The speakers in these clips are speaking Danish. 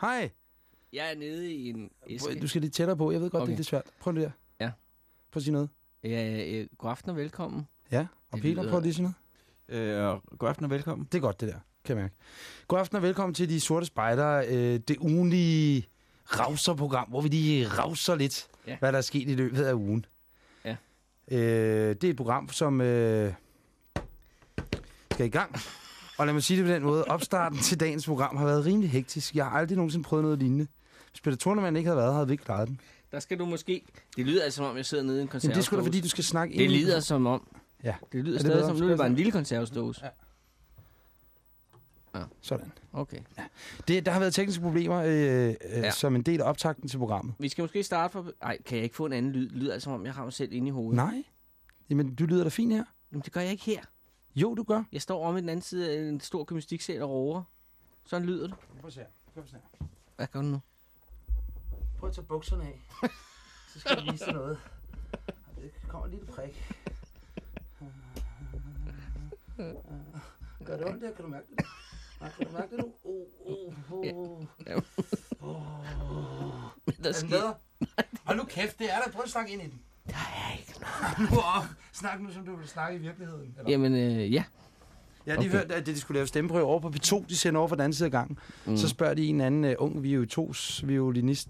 Hej, jeg er nede i en æske. Du skal lidt tættere på. Jeg ved godt, Okay. det er lidt svært. Prøv det der. Ja. Prøv at sige noget. Ja, øh, god aften og velkommen. Ja. Og Det Peter, lyder- prøv lige at sige noget. Øh, og god aften og velkommen. Det er godt, det der. Kan jeg mærke. God aften og velkommen til De Sorte Spejdere. Øh, det ugenlige ravser-program, hvor vi lige ravser lidt, Ja. hvad der er sket i løbet af ugen. Ja. Øh, det er et program, som øh, skal i gang. Og lad mig sige det på den måde. Opstarten til dagens program har været rimelig hektisk. Jeg har aldrig nogensinde prøvet noget lignende. Hvis Peter Thornemann ikke havde været, havde vi ikke klaret den. Der skal du måske... Det lyder altså som om, jeg sidder nede i en Men konservesdåse. det er sgu da, fordi du skal snakke Det lyder som om... Ja. Det lyder det stadig bedre? som... Nu det bare en lille konservesdåse. Ja. Sådan. Okay. Det, der har været tekniske problemer øh, øh, Ja. ja. som en del af optakten til programmet. Vi skal måske starte for... Ej, kan jeg ikke få en anden lyd? Lyder altså som om, jeg har mig selv inde i hovedet. Nej. Jamen, du lyder da fint her. Jamen, det gør jeg ikke her. Jo, du gør. Jeg står om i den anden side af en stor gymnastiksal og roer. Sådan lyder det. Prøv at se her. Prøv at se her. Hvad gør du nu? Prøv at tage bukserne af. Så skal jeg vise dig noget. Det kommer lige et prik. Gør det ondt der? Kan du mærke det? Nej, kan du mærke det nu? Oh, oh, oh. Ja. Men der Er den sker... bedre? Hold nu kæft, det er der. Prøv at snakke ind i den. Der er ikke Nu op. Snak nu, som du vil snakke i virkeligheden. Eller? Jamen, øh, ja. Jeg har lige Okay. hørt, at de skulle lave stemmeprøve over på P2. De sender over for den anden side af gangen. Mm. Så spørger de en anden uh, ung viotos violinist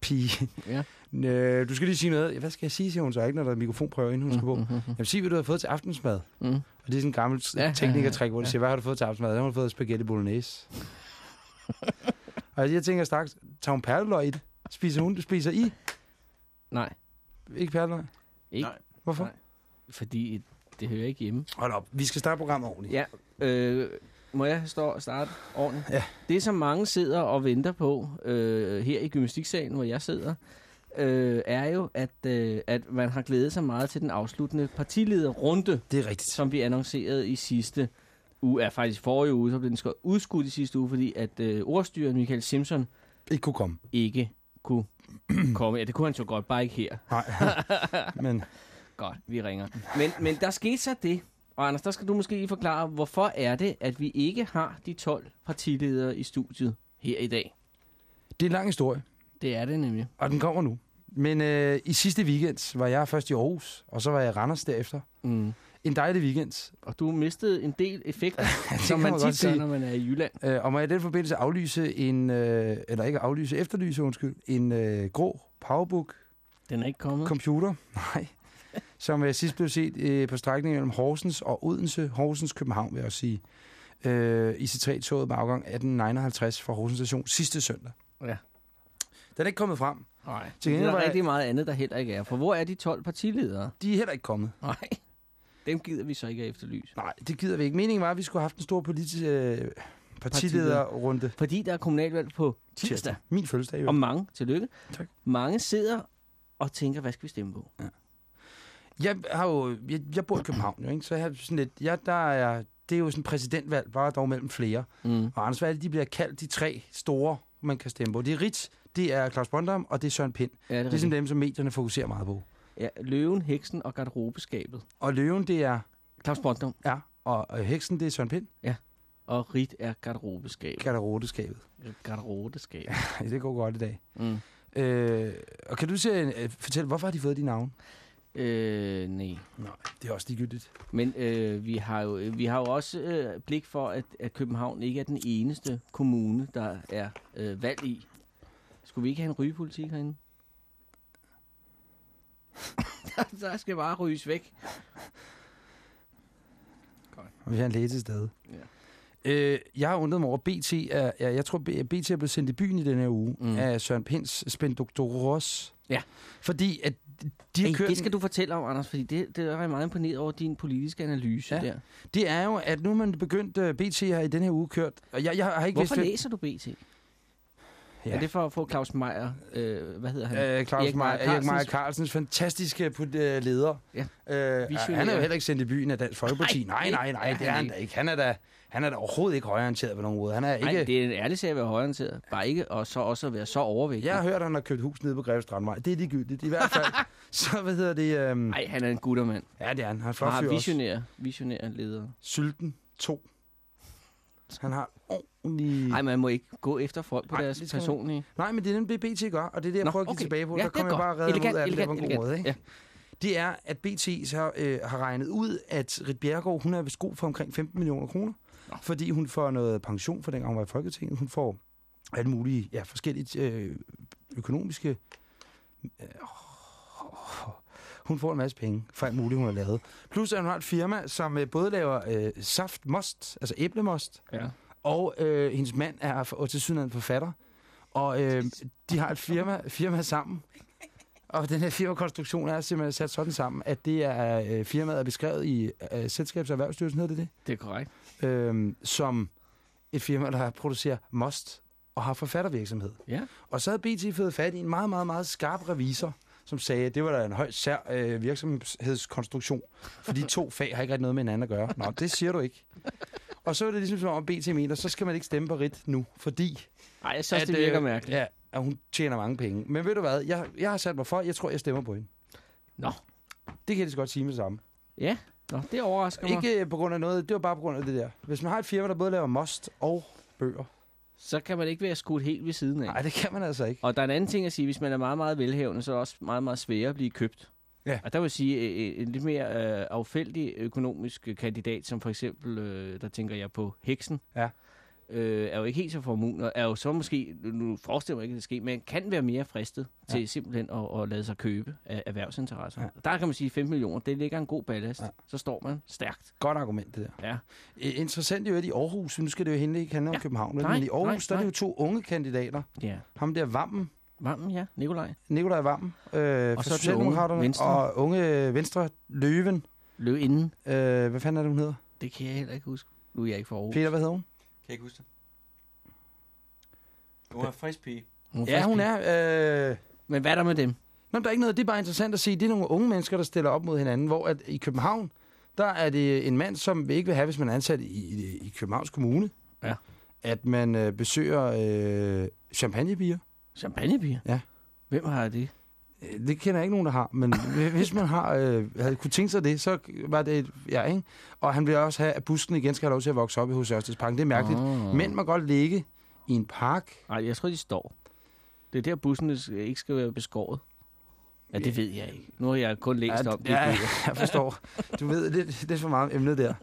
pige. Ja. Øh, du skal lige sige noget. Hvad skal jeg sige, siger hun så ikke, når der er mikrofonprøve, inden hun skal på. Mm, mm, mm, Jamen, sig, hvad du har fået til aftensmad. mm. Og det er sådan en gammel Ja, teknikertræk, hvor de ja. siger, hvad har du fået til aftensmad? Der har hun fået spaghetti bolognese. og jeg tænker straks, tager hun perleløg i det? Spiser hun? Du spiser I? Nej, Ikke perleløg? ikke. Nej. Hvorfor? Nej. Fordi det hører ikke hjemme. Hold op, vi skal starte programmet ordentligt. Ja, øh, må jeg stå starte ordentligt? Ja. Det, som mange sidder og venter på øh, her i gymnastiksalen, hvor jeg sidder, øh, er jo, at, øh, at man har glædet sig meget til den afsluttende partilederrunde, Det er rigtigt. som vi annoncerede i sidste uge, er faktisk forrige uge, så blev den udskudt i sidste uge, fordi at øh, ordstyren Michael Simpson Ikke kunne komme. ikke kunne komme. Ja, det kunne han så godt, bare ikke her. Nej. Men Godt, vi ringer. Men, men der skete så det, og Anders, der skal du måske lige forklare, hvorfor er det, at vi ikke har de 12 partiledere i studiet her i dag? det er en lang historie. Det er det nemlig. Og den kommer nu. Men øh, i sidste weekend var jeg først i Aarhus, og så var jeg i Randers derefter. Mm. En dejlig weekend. Og du mistede en del effekter, som man man tit gør, når man er i Jylland. Øh, og må jeg i den forbindelse aflyse en, øh, eller ikke aflyse, efterlyse, undskyld, en øh, grå Powerbook Den er ikke kommet. computer, nej, som øh, sidst blev set øh, på strækningen mellem Horsens og Odense, Horsens København, vil jeg også sige. Øh, IC3-toget med afgang 1859 fra Horsens station sidste søndag. Ja. Den er ikke kommet frem. Nej, Til det er der jeg- rigtig meget andet, der heller ikke er. For hvor er de 12 partiledere? De er heller ikke kommet. Nej, dem gider vi så ikke at efterlyse. Nej, det gider vi ikke. Meningen var, at vi skulle have haft en stor politisk øh, partilederrunde Fordi der er kommunalvalg på tirsdag. Min fødselsdag, jo. Og mange, tillykke. Tak. Mange sidder og tænker, hvad skal vi stemme på? Jeg har jo, jeg, jeg bor i København, jo, ikke? så jeg har sådan lidt, ja, der er, det er jo sådan præsidentvalg, bare dog mellem flere. Mm. Og Anders, er det, de bliver kaldt de tre store, man kan stemme på? Det er Ritz, det er Claus Bondam, og det er Søren Pind. Ja, det er Det er sådan dem, som medierne fokuserer meget på. Ja, løven, heksen og garderobeskabet. Og Løven, det er, Claus Bondum ja, og, og Heksen, det er Søren Pind. og Rit er garderobeskabet. Garderoteskabet. Garderobeskabet. det går godt i dag. Mm. Øh, og kan du se, øh, fortælle, hvorfor har de fået de navne? Øh, nej. Nej, det er også ligegyldigt. Men øh, vi, har jo, vi har jo også øh, blik for, at, at København ikke er den eneste kommune, der er øh, valg i. Skulle vi ikke have en rygepolitik herinde? der, skal bare ryges væk. Vi har en læge til stede. Ja. Øh, jeg har undret mig over, BT er, ja, jeg tror, BT er blevet sendt i byen i den her uge Mm. af Søren Pinds Spendoktoros. Ja. Fordi at de har kørt, det skal du fortælle om, Anders, fordi det, det er jeg meget imponeret over din politiske analyse Ja. der. det er jo, at nu man begyndt, uh, BT har i den her uge kørt, og jeg, jeg har ikke Hvorfor vidst... læser du BT? Ja. Er det for at få Claus Meier, øh, hvad hedder han? Øh, Claus Erik Meier Erik Meier, Carlsens- fantastiske øh, leder. Ja. Øh, han er jo heller ikke sendt i byen af Dansk Folkeparti. Nej, Nej, nej, nej, det det er han da ikke. Han er da, han er da overhovedet ikke højorienteret på nogen måde. Han er ikke... Nej, det er en ærlig sag at være højorienteret. Bare ikke, og så også at være så overvægtig. Jeg har hørt, at han har købt hus nede på Greve Strandvej. Det er ligegyldigt. I hvert fald, så hvad hedder det... Øhm... Nej, han er en guttermand. Ja, det er han. Han er flot fyr visionær, visionær leder. Sylten 2. Han har ordentlig... Nej, man må ikke gå efter folk på Nej, deres det skal man- personlige... Nej, men det er den, BT gør, og det er det, jeg Nå, prøver at give okay. tilbage på. Ja, der det er kommer jeg bare reddet Elegant, ud af det der på en elegant, god måde. Ikke? Ja. Det er, at BT så, øh, har regnet ud, at Rit Bjerregaard, hun er vist god for omkring 15 millioner kroner. Nå. Fordi hun får noget pension for dengang hun var i Folketinget. Hun får alle mulige ja, forskellige øh, økonomiske... Øh, hun får en masse penge for alt muligt, hun har lavet. Plus at hun har et firma, som øh, både laver øh, saftmost, altså æblemost, ja. og øh, hendes mand er og til syden forfatter. Og øh, de har et firma, firma sammen. Og den her firmakonstruktion er simpelthen sat sådan sammen, at det er øh, firmaet er beskrevet i øh, Selskabs- og Erhvervsstyrelsen, hedder det Det er korrekt. det? Øh, som et firma, der producerer most og har forfattervirksomhed. Ja. Og så havde BT fået fat i en meget, meget, meget skarp revisor, som sagde, at det var da en højt sær øh, virksomhedskonstruktion. For de to fag har ikke rigtig noget med hinanden at gøre. Nå, det siger du ikke. Og så er det ligesom som om BT mener, så skal man ikke stemme på Rit nu, fordi Nej, jeg synes, at, det virker øh, mærkeligt. Ja, at hun tjener mange penge. Men ved du hvad, jeg, jeg har sat mig for, jeg tror, jeg stemmer på hende. Nå. Det kan jeg lige så godt sige med det samme. Ja, Nå, det overrasker mig. Ikke på grund af noget, det var bare på grund af det der. Hvis man har et firma, der både laver most og bøger. Så kan man ikke være skudt helt ved siden af. Nej, det kan man altså ikke. Og der er en anden ting at sige, hvis man er meget, meget velhavende, så er det også meget, meget sværere at blive købt. Ja. Og der vil jeg sige, øh, en lidt mere øh, affældig økonomisk kandidat, som for eksempel, øh, der tænker jeg på Heksen, Ja. Øh, er jo ikke helt så formuende, og er jo så måske, nu forestiller mig ikke, at det sker, men kan være mere fristet Ja. til simpelthen at, at lade sig købe af erhvervsinteresser. Ja. Der kan man sige 5 millioner, det ligger en god ballast. Ja. Så står man stærkt. Godt argument, det der. Ja. Øh, Interessant jo, at i Aarhus, nu skal det jo hende ikke handle om Ja. København? Nej, men i Aarhus, nej, der er det jo to unge kandidater. Ja. Ham der Vammen, Vammen, ja. Nikolaj. Nikolaj Vammen, øh, Og fra Socialdemokraterne, unge Venstre. og unge Venstre Løven. Løb inden. Øh, hvad fanden er det, hun hedder? Det kan jeg heller ikke huske. Nu er jeg ikke for Aarhus. Peter, hvad hedder hun? Kan jeg ikke huske det? Hun er frisk pige. Hun Ja, hun er... Øh. Men hvad er der med dem? Nå, der er ikke noget. Det er bare interessant at se. Det er nogle unge mennesker, der stiller op mod hinanden, hvor at i København, der er det en mand, som vi ikke vil have, hvis man er ansat i, i, i Københavns Kommune. Ja. At man øh, besøger øh, champagnebier. Champagnebier? Ja. Hvem har det? Øh, Det kender jeg ikke nogen, der har, men hvis man har, øh, havde kunne tænke sig det, så var det et, ja, ikke? Og han vil også have, at busken igen skal have lov til at vokse op i hos Ørstedsparken. Det er mærkeligt. Oh. Mænd må godt ligge i en park. Nej, jeg tror, de står. Det er der, bussene skal- ikke skal være beskåret. Ja, det ved jeg ikke. Nu har jeg kun læst om det. ja, jeg forstår. Du ved, det, det er for meget emnet der.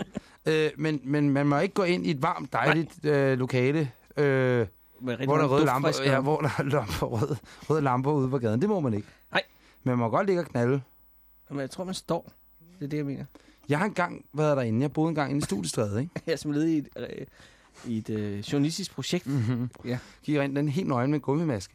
Øh, men, men man må ikke gå ind i et varmt, dejligt øh, lokale, øh, Med hvor der er røde lamper, ja, hvor der er lamper, røde, røde lamper ude på gaden. Det må man ikke. Nej. Men man må godt ligge og knalde. Men jeg tror, man står. Det er det, jeg mener. Jeg har engang været derinde. Jeg boede engang inde i studiestrædet, ikke? Jeg som led i et, øh, i et øh, journalistisk projekt. Mm-hmm. Ja. Gik ind, den helt nøgen med en gummimaske.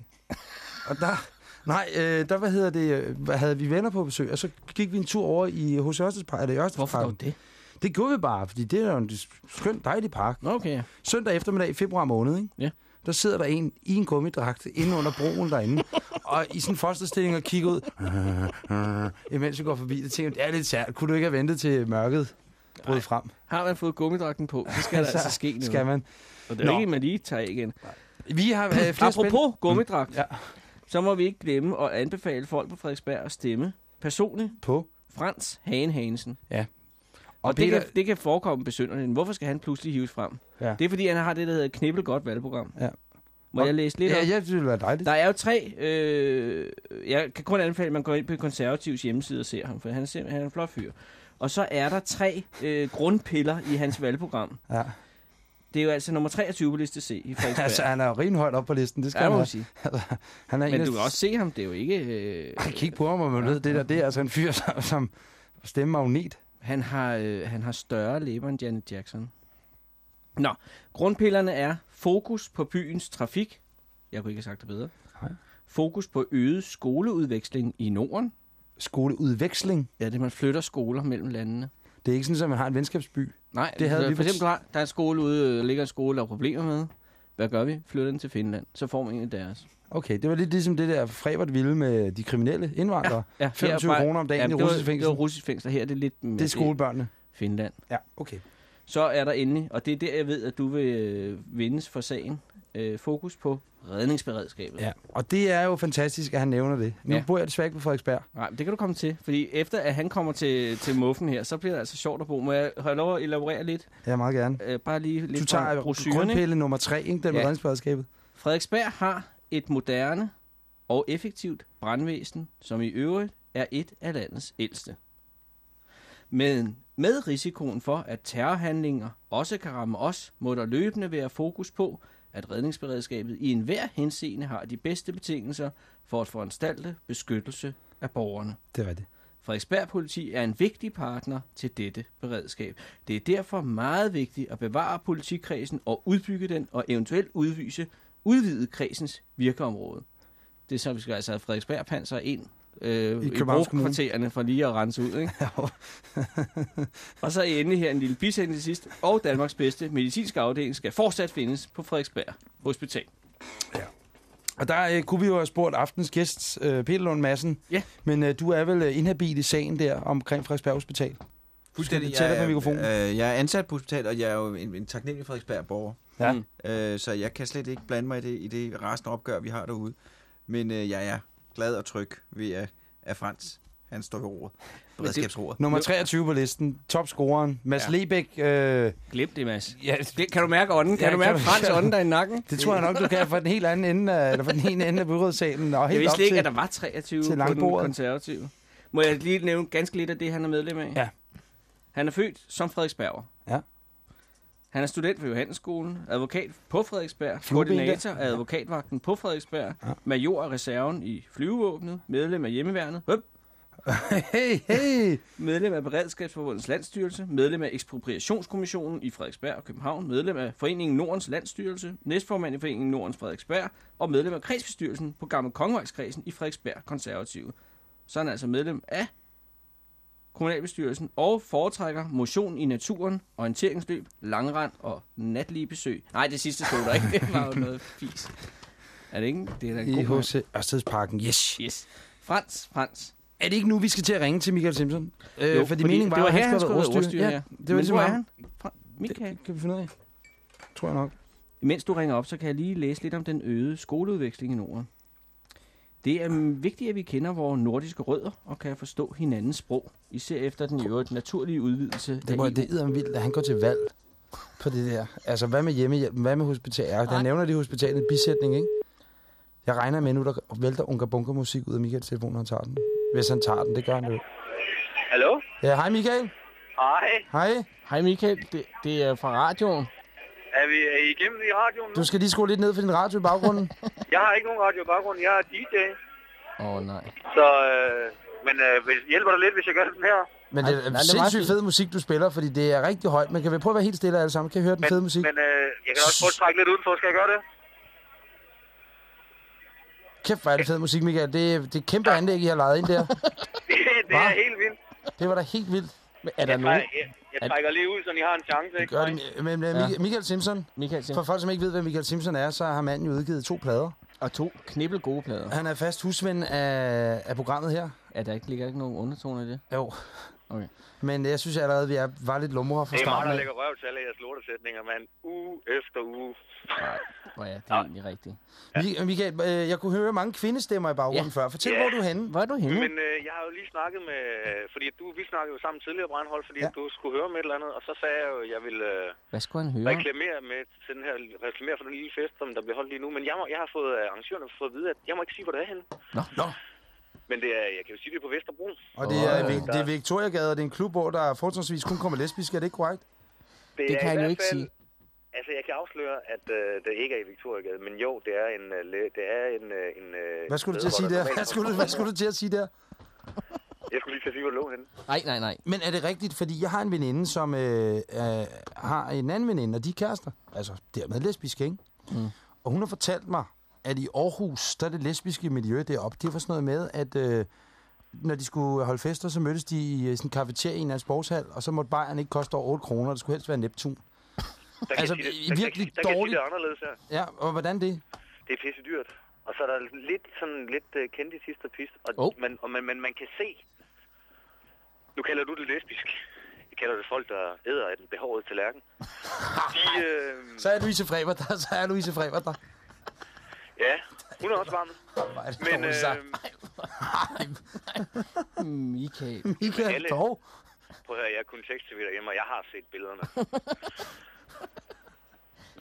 og der, nej, øh, der, hvad hedder det, øh, havde vi venner på besøg, og så gik vi en tur over i hos Ørstedspark, eller i Hvorfor Ørstedsparken. dog det? Det gjorde vi bare, fordi det er jo en skøn, dejlig park. Okay. Søndag eftermiddag i februar måned, ikke? Ja. Der sidder der en i en gummidragt inde under broen derinde, og i sådan en fosterstilling og kigger ud, imens vi går forbi. Det tænker jeg, det er lidt sært. Kunne du ikke have ventet til mørket brød frem? Har man fået gummidragten på, så skal der Så altså ske noget. Skal man. Og det er Nå. ikke, man lige tager igen. Vi har øh, flere Apropos spændende- gummidragt, Ja. så må vi ikke glemme at anbefale folk på Frederiksberg at stemme personligt På. Frans Hagen Hansen. Ja. Og, og det, Peter- kan, det kan forekomme besynderligt. Hvorfor skal han pludselig hives frem? Ja. Det er, fordi han har det, der hedder et knibbelgodt valgprogram. Ja. Må Og- jeg læse lidt Ja, op? ja, det ville være dejligt. Der er jo tre... Øh, jeg kan kun anbefale, at man går ind på konservativs hjemmeside og ser ham, for han er, simpelthen, han er en flot fyr. Og så er der tre øh, grundpiller i hans valgprogram. Ja. Det er jo altså nummer 23 på liste C i Frederiksberg. Altså, han er jo rimelig højt op på listen. Det skal ja, man sige. Han er en Men du kan også se ham, det er jo ikke... Øh, Ej, kig på ham, og man ved, det der, det er altså en fyr, som, som stemmemagnet. Han har, øh, han har større læber end Janet Jackson. Nå, grundpillerne er fokus på byens trafik. Jeg kunne ikke have sagt det bedre. Nej. Fokus på øget skoleudveksling i Norden. Skoleudveksling. Ja, det er, man flytter skoler mellem landene. Det er ikke sådan, at man har en venskabsby. Nej, Det havde så vi for eksempel, har, der er en skole ude, der ligger en skole, der har problemer med. Hvad gør vi? Flytter den til Finland. Så får man en af deres. Okay, det var lidt ligesom det der Frebert ville med de kriminelle indvandrere. Ja, 25 er bare- kroner om dagen i det var- russisk fængsel. Det var russisk fængsel. Her er det lidt med Det er skolebørnene. Finland. Ja, okay. Så er der endelig, og det er der, jeg ved, at du vil øh, vindes for sagen, øh, fokus på redningsberedskabet. Ja, og det er jo fantastisk, at han nævner det. Nu Ja. ja. bor jeg desværre ikke på Frederiksberg. Nej, men det kan du komme til, fordi efter at han kommer til, til muffen her, så bliver det altså sjovt at bo. Må jeg have lov at elaborere lidt? Ja, meget gerne. Øh, bare lige lidt Du tager grundpille nummer tre, ikke? Den med Ja. redningsberedskabet. Frederiksberg har et moderne og effektivt brandvæsen, som i øvrigt er et af landets ældste. Men med risikoen for, at terrorhandlinger også kan ramme os, må der løbende være fokus på, at redningsberedskabet i enhver henseende har de bedste betingelser for at foranstalte beskyttelse af borgerne. Det er rigtigt. Frederiksberg Politi er en vigtig partner til dette beredskab. Det er derfor meget vigtigt at bevare politikredsen og udbygge den og eventuelt udvise, udvide kredsens virkeområde. Det er så, vi skal altså have Frederiksberg Panser ind øh, I i, brokvartererne for lige at rense ud. Ikke? og så endelig her en lille bisætning til sidst. Og Danmarks bedste medicinske afdeling skal fortsat findes på Frederiksberg Hospital. Og der øh, kunne vi jo have spurgt aftens gæst, øh, Peter Lund Madsen. Ja. Men øh, du er vel øh, inhabil i sagen der omkring Frederiksberg Hospital? Fuldstændig. Skal du tættere Jeg på mikrofonen? er- Øh, jeg er ansat på hospitalet, og jeg er jo en, en taknemmelig Frederiksberg-borger. Ja. Mm. Øh, så jeg kan slet ikke blande mig i det, i det resten opgør, vi har derude. Men øh, jeg er glad og tryg ved, at, at Frans han står ved roret. Beredskabsroret. Nummer Jo. 23 på listen. Topscoreren. Mads Ja. Lebæk. Øh, Glem det, Mads. ja, Det, kan du mærke ånden? Kan Ja, du mærke Frans ånden der i nakken? det tror jeg nok, du kan fra den helt anden ende af, eller fra den ene ende af byrådssalen. Og Jeg helt op vidste ikke, til, at der var 23 til på den konservative. Må jeg lige nævne ganske lidt af det, han er medlem af? Ja. Han er født som Frederiksberger. Ja. Han er student ved Johannesskolen, advokat på Frederiksberg, Flueben koordinator af advokatvagten på Frederiksberg, Ja. major af reserven i flyvevåbnet, medlem af hjemmeværnet, Høp. Hey, hey! medlem af Beredskabsforbundets landstyrelse, medlem af Ekspropriationskommissionen i Frederiksberg og København, medlem af Foreningen Nordens Landstyrelse, næstformand i Foreningen Nordens Frederiksberg og medlem af kredsbestyrelsen på Gamle Kongevejskredsen i Frederiksberg Konservative. Så er han altså medlem af kommunalbestyrelsen og foretrækker motion i naturen, orienteringsløb, langrand og natlige besøg. Nej, det sidste stod der ikke. Det var jo noget fis. Er det ikke? Det er da en I god. H.C. Ørstedsparken. Yes. Yes. Frans, Frans. Er det ikke nu, vi skal til at ringe til Michael Simpson? Øh, Jo, fordi, meningen var, det var at her, han skulle have være ordstyr. Ja, Ja, det var Men ligesom hvor er han? Fra Michael. Det kan vi finde ud af. Tror jeg nok. Mens du ringer op, så kan jeg lige læse lidt om den øgede skoleudveksling i Norden. Det er mm, vigtigt, at vi kender vores nordiske rødder og kan forstå hinandens sprog, især efter den i øvrigt naturlige udvidelse Det, af må, EU. det er vildt, at han går til valg på det der. Altså, hvad med hjemmehjælpen? Hvad med hospitalet? Der nævner de hospitalet en bisætning, ikke? Jeg regner med nu, der vælter unga bunker musik ud af Michaels telefon, når han tager den. Hvis han tager den, det gør han jo. Hallo? Ja, hej Michael. Hej. Hej. Hej Michael, det, det er fra radioen. Er vi igennem i radioen nu? Du skal lige skrue lidt ned for din radio i baggrunden. Jeg har ikke nogen radio i baggrunden. Jeg er DJ. Åh oh, nej. Så, øh, men øh, hvis- hjælper det lidt, hvis jeg gør sådan her? Men det er nej, det er sindssygt fed musik, du spiller, fordi det er rigtig højt. Men kan vi prøve at være helt stille alle sammen? Kan I høre den Men, fede musik? men øh, jeg kan også prøve at trække lidt udenfor. Skal jeg gøre det? Kæft, hvor er det fed musik, Michael. Det er, det er kæmpe anlæg, I har lejet ind der. Det, det er helt vildt. Det var da helt vildt. Men er der Jeg, nogen? jeg, jeg trækker lige ud, så I har en chance. Ikke? Gør det, men, men Michael, Michael Simpson, Michael for Simpson. folk, som ikke ved, hvad Michael Simpson er, så har manden jo udgivet to plader. Og to knibbel gode plader. Han er fast husven af, af programmet her. Er der ikke, ligger ikke nogen undertoner i det? Jo. Okay. Men jeg synes allerede, vi er, var lidt lumre fra Det er mig, starten der af. lægger røv til alle jeres lortesætninger, mand. Uge efter uge. Nej, hvor er det egentlig rigtigt. Mi- Michael, øh, jeg kunne høre mange kvindestemmer i baggrunden Ja. før. Fortæl, Ja. hvor er du henne? Hvor er du henne? Men øh, jeg har jo lige snakket med... Fordi du, vi snakkede jo sammen tidligere, Brandhold, fordi Ja. ja. du skulle høre med et eller andet. Og så sagde jeg jo, at jeg ville øh, Hvad skulle han høre? reklamere, med til den her, reklamere for den lille fest, som der bliver holdt lige nu. Men jeg, må, jeg har fået øh, arrangørerne fået at vide, at jeg må ikke sige, hvor det er henne. Nå, Nå. Men det er, jeg kan jo sige, det er på Vesterbro. Og det er. Vi- det er Victoriagade, og det er en klub, hvor der fortrinsvis kun kommer lesbiske. Er det ikke korrekt? Det er kan han jo ikke sige. Altså, jeg kan afsløre, at øh, det ikke er i Victoriagade, men jo, det er en... Øh, det er en, øh, en øh, Hvad skulle du til at sige der? Hvad skulle, du, hvad skulle du til at sige der? Jeg skulle lige til at sige, hvor det lå henne. Nej, nej, nej. Men er det rigtigt? Fordi jeg har en veninde, som øh, øh, har en anden veninde, og de er kærester. Altså, dermed lesbiske, ikke? Mm. Og hun har fortalt mig, at i Aarhus, der er det lesbiske miljø deroppe. Det var sådan noget med, at øh, når de skulle holde fester, så mødtes de i sådan en kafeteria i en anden sportshal, og så måtte bajeren ikke koste over 8 kroner. Det skulle helst være Neptun. Der Altså, jeg sige der, virkelig der, der jeg dårligt. det anderledes her. Ja, og hvordan det? Det er pisse dyrt. Og så er der lidt sådan lidt uh, kendt i sidste pist. Og, Oh. man, og man, man, man kan se... Nu kalder du det lesbisk. vi kalder det folk, der æder af den behårede tallerken. De, øh, Så er Louise Freber der, så er Louise Freber der. ja, hun er også varm. Men øh, Michael. Michael, alle- dog. prøv at høre, jeg er kun tekst-tv derhjemme, og jeg har set billederne.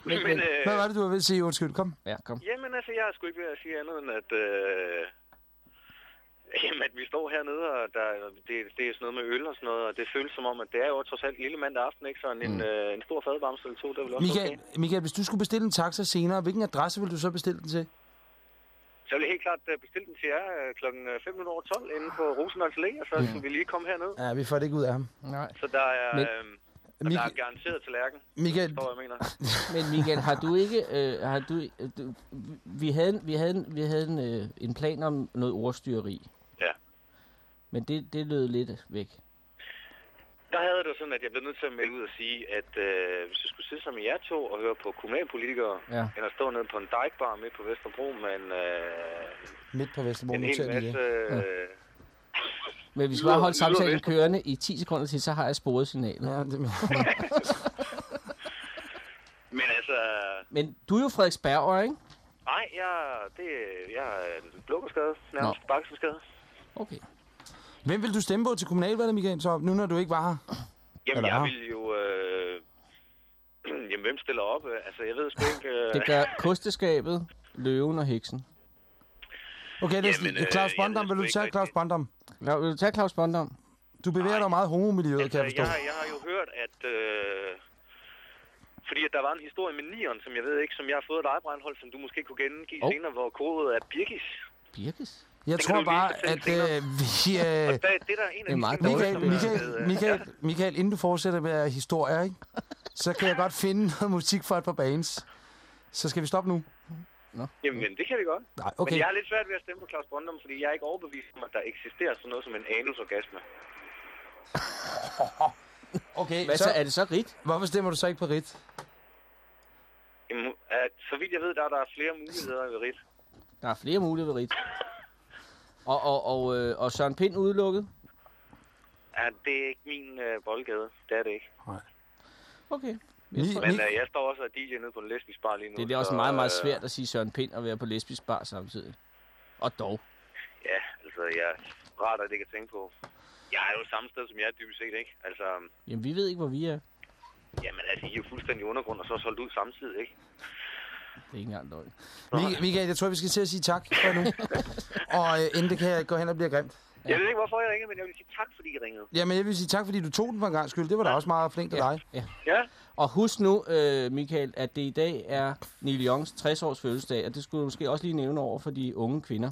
Men, Men, øh, Hvad var det, du var ved at sige? Undskyld, kom. ja, kom. Jamen altså, jeg er sgu ikke ved at sige andet end, at, øh, jamen, at vi står hernede, og der, det, det er sådan noget med øl og sådan noget, og det føles som om, at det er jo trods alt lille mandag aften, ikke? Så en, mm. øh, en stor fadbamse eller to, det er vel også Michael, okay. Michael, hvis du skulle bestille en taxa senere, hvilken adresse vil du så bestille den til? Så vil jeg helt klart øh, bestille den til jer øh, klokken 5 minutter over 12 inde på Rosenholms Allé, og så mm. vi lige komme herned. Ja, vi får det ikke ud af ham. Nej. Så der er, Men- øh, og der er garanteret tallerken, Michael, står jeg mener. Men Michael, har du ikke... Øh, har du, øh, du, vi havde, vi havde, vi havde en, øh, en plan om noget ordstyreri. Ja. Men det, det lød lidt væk. Der havde det sådan, at jeg blev nødt til at melde ud og sige, at øh, hvis jeg skulle sidde sammen med jer to og høre på kommunalpolitikere, Ja. end at stå nede på en dikbar midt på Vesterbro med en, øh, midt på Vesterbro, en hel masse... Øh, Men hvis vi Lyder- bare holdt lyder samtalen kørende i 10 sekunder til, så har jeg sporet signalet. Ja, det, men altså, Men du er jo Frederiksberger, ikke? nej, jeg, det, jeg er en blokkerskade, nærmest bakkeskade. Okay. Hvem vil du stemme på til kommunalvalget, Michael, så nu når du ikke var her? Jamen, Eller jeg vil jo... Øh, jamen, hvem stiller op? Altså, jeg ved sgu ikke... Øh, Det gør kosteskabet, løven og heksen. Okay, det er øh, Claus jeg Bondam. Vil du tage Claus. Bondam? Ja, vil du tage Claus Bondam? Du bevæger dig meget homomiljøet, altså, kan jeg forstå. jeg, jeg har jo hørt, at... Øh, fordi at der var en historie med nieren, som jeg ved ikke, som jeg har fået et ejebrandhold, som du måske kunne gengive Oh. senere, hvor kodet er Birgis. Birkes? Jeg Det tror bare, at øh, vi... Og Øh, der, det der er en af Michael, Michael, øh, Michael, Michael, inden du fortsætter med historier, ikke? så kan jeg godt finde noget musik for et par bands. Så skal vi stoppe nu? Jamen, det kan vi godt. Nej, Okay. Men jeg har lidt svært ved at stemme på Claus Bondum, fordi jeg er ikke overbevist om, at der eksisterer sådan noget som en anusorgasme. okay Hvad så? så, Er det så rigt? hvorfor stemmer du så ikke på Rit? Jamen, at, så vidt jeg ved, der er der flere muligheder ved RIT. Der er flere muligheder ved rigt. Og, og, og, øh, og Søren Pind udelukket? Ja, det er ikke min øh, boldgade. Det er det ikke. Okay. Tror, Men øh, jeg står også og er DJ nede på en lesbisk bar lige nu. det er det også så, meget, meget øh, svært at sige Søren Pind og være på lesbisk bar samtidig. Og dog. Ja, altså, jeg er rart, at det kan tænke på. Jeg er jo samme sted, som jeg er dybest set, ikke? Altså, Jamen, vi ved ikke, hvor vi er. jamen, altså, I er jo fuldstændig undergrund, og så også holdt ud samtidig, ikke? Det er ikke engang løgn. Mi- Michael, jeg tror, vi skal til at sige tak for nu. Og øh, inden det kan jeg gå hen og blive grimt. Ja. Jeg ved ikke, hvorfor jeg ringede, men jeg vil sige tak, fordi I ringede. Jamen, jeg vil sige tak, fordi du tog den for en gang skyld. Det var da også meget flink af dig. Ja. Ja, Og husk nu, øh, Michael, at det i dag er Neil Youngs 60-års fødselsdag, og det skulle du måske også lige nævne over for de unge kvinder.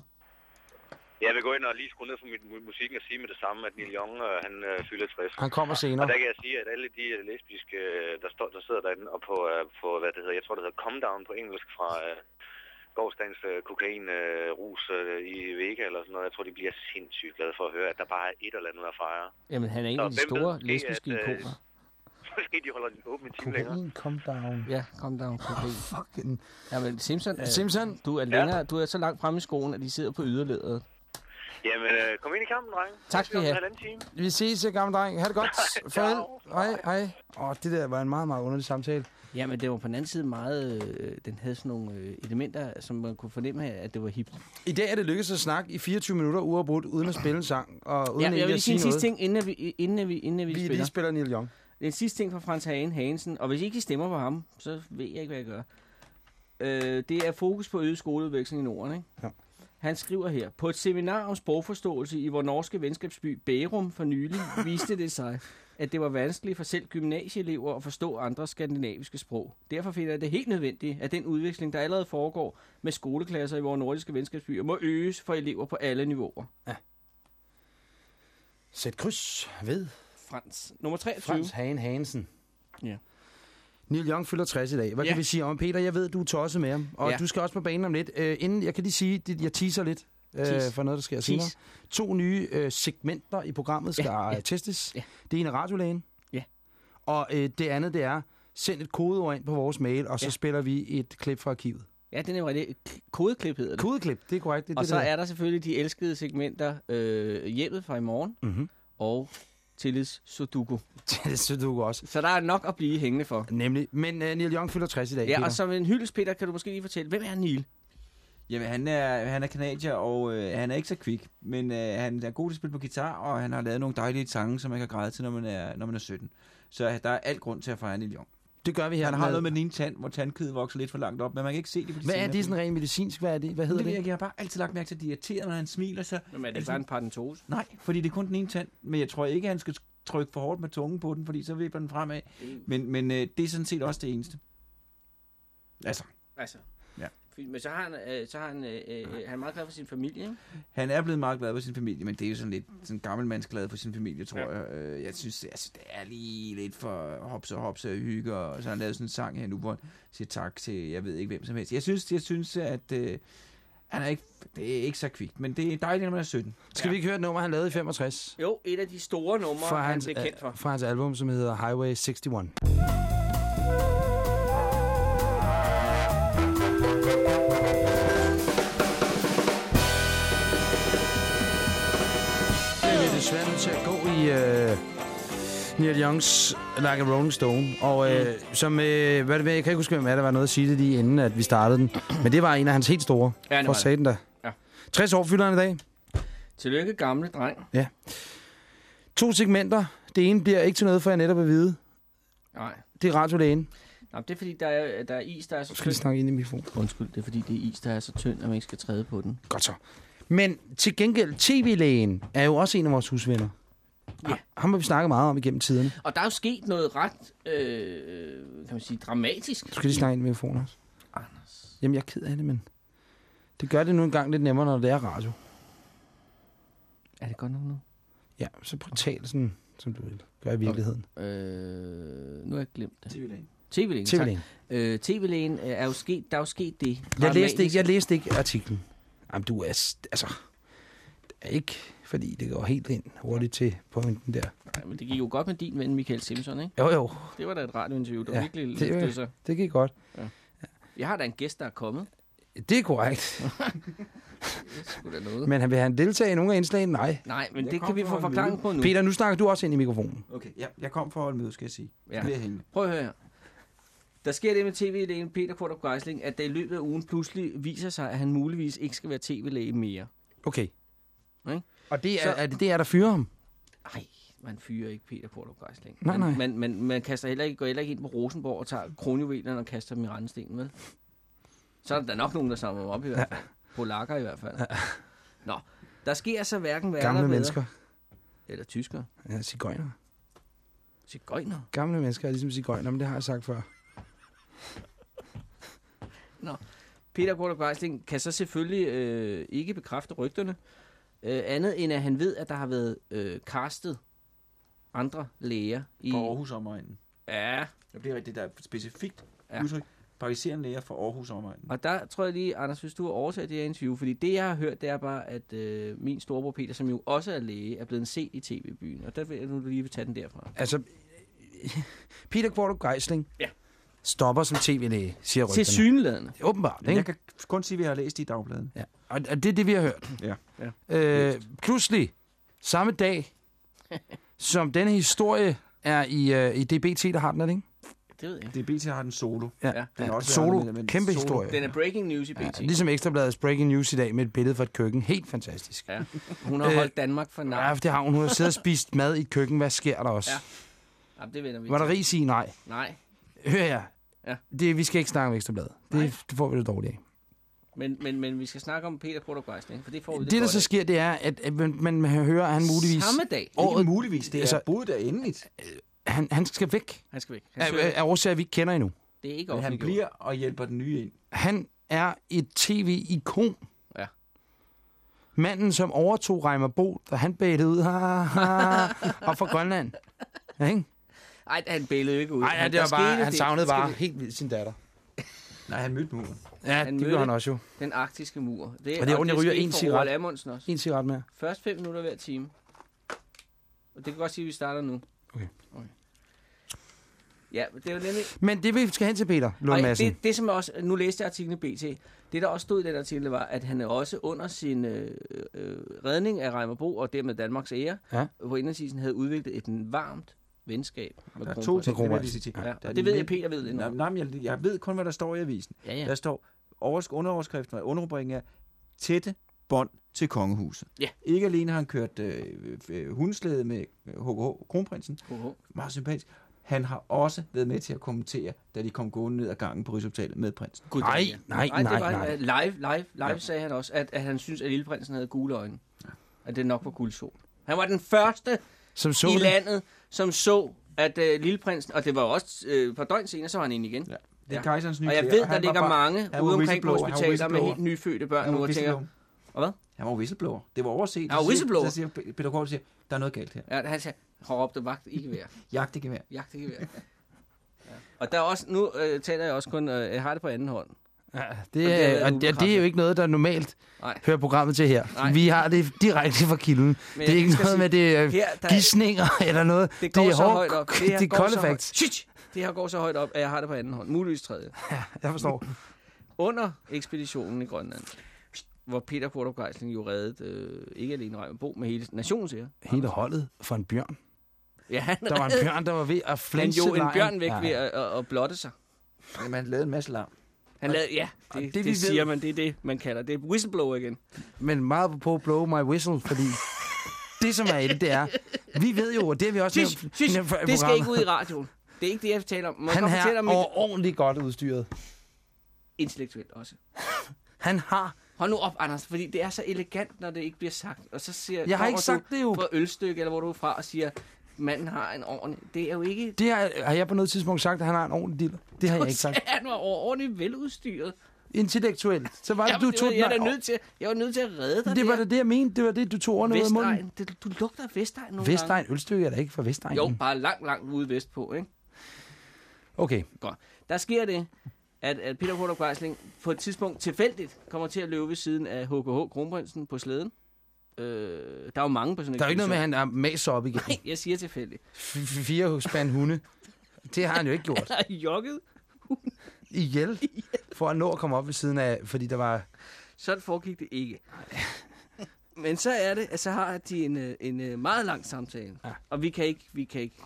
jeg vil gå ind og lige skrue ned for mit mu- musikken og sige med det samme, at Neil Young, øh, han øh, fylder 60. Han kommer Og senere. der kan jeg sige, at alle de øh, lesbiske, øh, der, står, der sidder derinde, og på, øh, på, hvad det hedder, jeg tror, det hedder Come Down på engelsk fra øh, gårdsdagens øh, kokain, øh, rus øh, i Vega eller sådan noget. Jeg tror, de bliver sindssygt glade for at høre, at der bare er et eller andet at fejre. Jamen, han er en af de store lesbiske øh, ikoner. Måske de holder den åben i time længere. Kokain, come down. Ja, kom down. Kokain. Fucking... Jamen, Simpson, er, Simpson, du er længere, du er så langt fremme i skoen, at de sidder på yderledet. Jamen, øh, kom ind i kampen, dreng. Tak skal I Vi have. en vi ses, jeg gamle dreng. Ha' det godt. Farvel. Hej, hej. Åh, det der var en meget, meget underlig samtale. Jamen, det var på den anden side meget... Øh, den havde sådan nogle øh, elementer, som man kunne fornemme, at det var hip. I dag er det lykkedes at snakke i 24 minutter uafbrudt, uden at spille en sang, og uden Ja, jeg vil at lige sige sige en noget. sidste ting, inden vi, inden vi, inden vi, Vi spiller. lige spiller Neil Young. Det er en sidste ting fra Frans Hagen Hansen, og hvis ikke I stemmer på ham, så ved jeg ikke, hvad jeg gør. Øh, det er fokus på øget skoleudveksling i Norden, ikke? Ja. Han skriver her, på et seminar om sprogforståelse i vores norske venskabsby Bærum for nylig, viste det sig, at det var vanskeligt for selv gymnasieelever at forstå andre skandinaviske sprog. Derfor finder jeg det helt nødvendigt, at den udveksling, der allerede foregår med skoleklasser i vores nordiske venskabsbyer, må øges for elever på alle niveauer. Sæt kryds ved Frans. Nummer 23. Frans Hagen Hansen. Ja. Neil Young fylder 60 i dag. Hvad Ja. kan vi sige om? Peter? Jeg ved, du er tosset med ham, og Ja. du skal også på banen om lidt. Uh, inden, jeg kan lige sige, det, jeg teaser lidt Tease. for noget, der sker Tease. senere. To nye uh, segmenter i programmet skal Ja, ja, testes. Ja. Det ene er radiolægen. Ja. Og uh, det andet, det er, send et kodeord ind på vores mail, og så Ja. spiller vi et klip fra arkivet. Ja, det er det. Kodeklip hedder det. Kodeklip, det er korrekt. Det, Og det, så der. er der selvfølgelig de elskede segmenter øh, Hjemmet fra i morgen Mm-hmm. og tillids Sudoku. det synes du også. Så der er nok at blive hængende for. Nemlig. Men uh, Neil Young fylder 60 i dag, Ja, Peter. og som en hyldest, Peter, kan du måske lige fortælle, hvem er Neil? Jamen, han er, han er kanadier, og øh, han er ikke så kvik, men øh, han er god til at spille på guitar, og han har lavet nogle dejlige sange, som man kan græde til, når man er, når man er 17. Så der er alt grund til at fejre Neil Young. Det gør vi her. Han har noget med den ene tand, hvor tandkiden vokser lidt for langt op, men man kan ikke se det på de Hvad er det sådan rent medicinsk? Hvad er det? Hvad hedder det? ved det? Jeg, har bare altid lagt mærke til, at de er irriteret, når han smiler. Så... Jamen, er det det ikke bare en parentose? Nej, fordi det er kun den ene tand, men jeg tror ikke, at han skal trykke for hårdt med tungen på den, fordi så vipper den fremad. Men, men øh, det er sådan set også det eneste. Altså, Altså. Ja. Men så har han, øh, så har han, øh, øh, han er meget glad for sin familie, ikke? Han er blevet meget glad for sin familie, men det er jo sådan lidt sådan gammel mands glad for sin familie, tror Ja. ja. jeg. Øh, Jeg synes, altså, det er lige lidt for hops og hops og hygge, og så har han lavet sådan en sang her nu, hvor han siger tak til, jeg ved ikke hvem som helst. Jeg synes, jeg synes at øh, han er ikke, det er ikke så kvikt, men det er dejligt, når man er 17. Skal vi ikke høre et nummer, han lavede i 65? Jo, et af de store numre, Fra han blev kendt for. fra hans album, som hedder Highway 61. desværre nødt til at gå i øh, Neil Youngs Like a Rolling Stone. Og øh, som, øh, hvad det, jeg kan ikke huske, hvem er, der var noget at sige det lige inden, at vi startede den. Men det var en af hans helt store. Ja, det For satan da. Ja. 60 år fylder han i dag. Tillykke, gamle dreng. To segmenter. Det ene bliver ikke til noget, for jeg netop at vide. Nej. Det er radiolægen. Nå, det er fordi, der er, der er is, der er så Du skal tynd. snakke ind i mikrofonen. Undskyld, det er fordi, det er is, der er så tynd, at man ikke skal træde på den. Godt så. Men til gengæld, tv-lægen er jo også en af vores husvenner. Ja. Ham har vi snakket meget om igennem tiderne. Og der er jo sket noget ret, øh, kan man sige, dramatisk. Du skal lige snakke ind i mikrofonen også. Anders. Jamen, jeg er ked af det, men det gør det nu engang lidt nemmere, når det er radio. Er det godt nok nu? Ja, så prøv at tale sådan, som du vil gøre i virkeligheden. Øh, nu har jeg glemt det. TV-lægen. TV-lægen, tak. TV-lægen. Øh, TV-lægen er jo sket, der er jo sket det. Jeg læste, ikke, jeg læste ikke artiklen. Jamen, du er... Altså, det er ikke, fordi det går helt ind hurtigt til pointen der. Nej, men det gik jo godt med din ven Michael Simpson, ikke? Jo, jo, Det var da et radiointerview, der Ja, ja, virkelig det- løftede sig. det gik godt. Jeg har da en gæst, der er kommet. Det er korrekt. Det er noget. Men han vil han deltage i nogle af indslagene? Nej. Nej, men Jeg det kan vi få forklaring på nu. Peter, nu snakker du også ind i mikrofonen. Okay, ja, jeg kom for at møde, skal jeg sige. Ja. Ja. Prøv at høre her. Der sker det med tv-lægen Peter Kortrup Geisling, at der i løbet af ugen pludselig viser sig, at han muligvis ikke skal være tv-læge mere. Okay. Ikke? Og det er, Så- er det, det er der fyrer ham? Nej, man fyrer ikke Peter Kortrup Geisling. Nej, man, nej. Man, man, man kaster heller ikke, går heller ikke ind på Rosenborg og tager kronjuvelerne og kaster dem i rendestenen, vel? Så er der nok nogen, der samler dem op i hvert fald. Polakker i hvert fald. Nå, der sker så hverken værre Gamle mennesker. Eller tyskere. Ja, cigøjner. Cigøjner. Gamle mennesker er ligesom cigøjner, men det har jeg sagt før. Peter Kortrup Geisling kan så selvfølgelig øh, ikke bekræfte rygterne, øh, andet end at han ved, at der har været øh, castet andre læger i... Fra Aarhus omegnen. Ja, Det bliver rigtigt, der er specifikt Ja. ja. udtryk. Praktiserende læger fra Aarhus omegnen. og der tror jeg lige, Anders, hvis du har overtaget det her interview, fordi det, jeg har hørt, det er bare, at øh, min storebror Peter, som jo også er læge, er blevet set i tv-byen, og der vil jeg nu lige vil tage den derfra. Altså, Peter Kvartrup Geisling Ja. Stopper som tv-læge, siger Til rygterne. synlædende. Åbenbart, Men ikke? jeg kan kun sige, at vi har læst det i dagbladen. Ja. Og, og det er det, vi har hørt. Ja. Ja. Øh, pludselig, samme dag, som denne historie er i, øh, i DBT, der har den, er det ikke? Det ved jeg. Det er BT har den solo. Ja, Ja. Den er også Solo, men- kæmpe Solo. historie. Den er breaking news i BT. Ja, ligesom Ekstrabladets breaking news i dag med et billede fra et køkken. Helt fantastisk. Ja. Hun har Øh, holdt Danmark for Ja, nar. for det har hun. Hun har siddet og spist mad i et køkken. Hvad sker der også? Ja. Ja, det vender vi Var der til. ris i? Nej. Nej, Hør her. Ja. Det, vi skal ikke snakke om Ekstrabladet. Det, det får vi det dårligt af. men, men, men vi skal snakke om Peter Geisling, for det får vi Det, det der så af. sker, det er, at, at man, man hører, at han muligvis... Samme dag. Ikke Året- muligvis, det er altså- boet der endeligt. Han, han skal væk. Han skal væk. Han Af, søger, af årsager, vi ikke kender endnu. det er ikke Men han bliver og hjælper den nye ind. Han er et tv-ikon. Ja. Manden, som overtog Reimer Bo, da han bælede ud og fra Grønland. Ja, ikke? Ej, han bælede ikke ud. Nej, Han- det var bare, han det- savnede bare vi- helt vildt sin datter. Nej, han mødte muren. Ja, Han det mødte- gjorde han også jo. Den arktiske mur. Og det er, og jeg ryger en for cigaret. Også. En cigaret mere. Først fem minutter hver time. Og det kan godt sige, at vi starter nu. Okay. okay. Ja, det er jo nemlig... Men det vi skal hen til, Peter Lund Madsen. det, det, som jeg også... Nu læste jeg artiklen i BT. Det, der også stod i den artikel, var, at han er også under sin øh, øh, redning af Reimerbo, og dermed Danmarks ære, Ja. hvor indlandsisen havde udviklet et varmt venskab med Der er to ting, det jeg sige. Ja, og det ved jeg, Peter ved lidt Nej, nej, men jeg, jeg ved kun, hvad der står i avisen. Ja, Ja. ja. Der står, overs, underoverskriften og underrubrikken er tætte bånd til kongehuset. Ja. Ikke alene har han kørt øh, øh, hundeslæde med HKH, kronprinsen, KH. meget sympatisk. Han har også været med til at kommentere, da de kom gående ned ad gangen på Rigshospitalet med prinsen. Nej, det er- nej, det nej, var, nej. øh, Live, live, live ja. sagde han også, at, at han synes, at lilleprinsen havde gule øjne. At det nok var guldsol. Han var den første Som så i det. landet, som så, at øh, lilleprinsen, og det var jo også øh, et par døgn senere, så var han inde igen. Ja. Det er Ja. kejserens nye Og jeg ved, der ligger bare- mange ude omkring på hospitaler med helt nyfødte børn nu og tænker, og hvad? Han var whistleblower. Det var overset. Han var siger- whistleblower? Så siger Peter Kort, siger, der er noget galt her. Ja, han sagde, har råbt vagt ikke vejr. Jagt ikke mere. Jagt ikke vejr. Ja. Og der er også, nu øh, taler jeg også kun, øh, jeg har det på anden hånd. Ja, Og det, det er er, og det, det er jo ikke noget, der normalt Nej. hører programmet til her. Nej. Vi har det direkte fra kilden. Men Det er ikke noget med, det er Her, der, gissninger eller noget. det går det er så hård- højt op. Det, her det er går kolde så højt. facts. Shit! Det her går så højt op, at jeg har det på anden hånd. Muligvis tredje. Jeg forstår. Under ekspeditionen i Grønland, hvor Peter Kortrup Geisling jo reddede øh, ikke alene Bo med hele nationens ære. Hele holdet for en bjørn. Ja, han Der var en bjørn, der var ved at Han flænse jo en bjørn væk Ja. ved at, at, at blotte sig. Jamen, han lavede en masse larm. Han lavede, ja, det, det, det, vi det siger ved- man, det er det, man kalder det. er Whistleblower igen. Men meget på blow my whistle, fordi det, som er i det, det er, vi ved jo, og det har vi også Sys, nævnt i programmet, det skal ikke ud i radioen. Det er ikke det, jeg taler om. Jeg Han er om mit overordentligt godt udstyret. intellektuelt også. Han har... Hold nu op, Anders, fordi det er så elegant, når det ikke bliver sagt. Og så siger, Jeg har ikke sagt du det jo. fra ølstykke, eller hvor du er fra, og siger, manden har en ordentlig... Det er jo ikke... Det har, har jeg på noget tidspunkt sagt, at han har en ordentlig diller. Det har jeg ikke sagt. Han var overordentligt veludstyret. Intellektuelt. Så var det, Jamen, du det tog var, jeg, er da nødt til, jeg var nødt til at redde dig Det var der. da det, jeg mente. Det var det, du tog ordene ud af munden. Det, du lugter af Vestegn nogle Vestegn ølstykke er da ikke fra Vestegn. gange. Jo, bare langt, langt ude vestpå, ikke? Okay. Godt. Der sker det, at, at Peter Geisling på et tidspunkt tilfældigt kommer til at løbe ved siden af HKH, kronprinsen, på slæden. Øh, der er jo mange på sådan en Der er jo ikke noget med, at han er mas op igen. Nej, jeg siger tilfældigt. F- Fire spand hunde. Det har han jo ikke gjort. Han har jogget. Ihjel. For at nå at komme op ved siden af, fordi der var... Sådan foregik det ikke. Men så er det, at så har de en, øh, en øh, meget lang samtale. Ja. Og vi kan ikke, vi kan ikke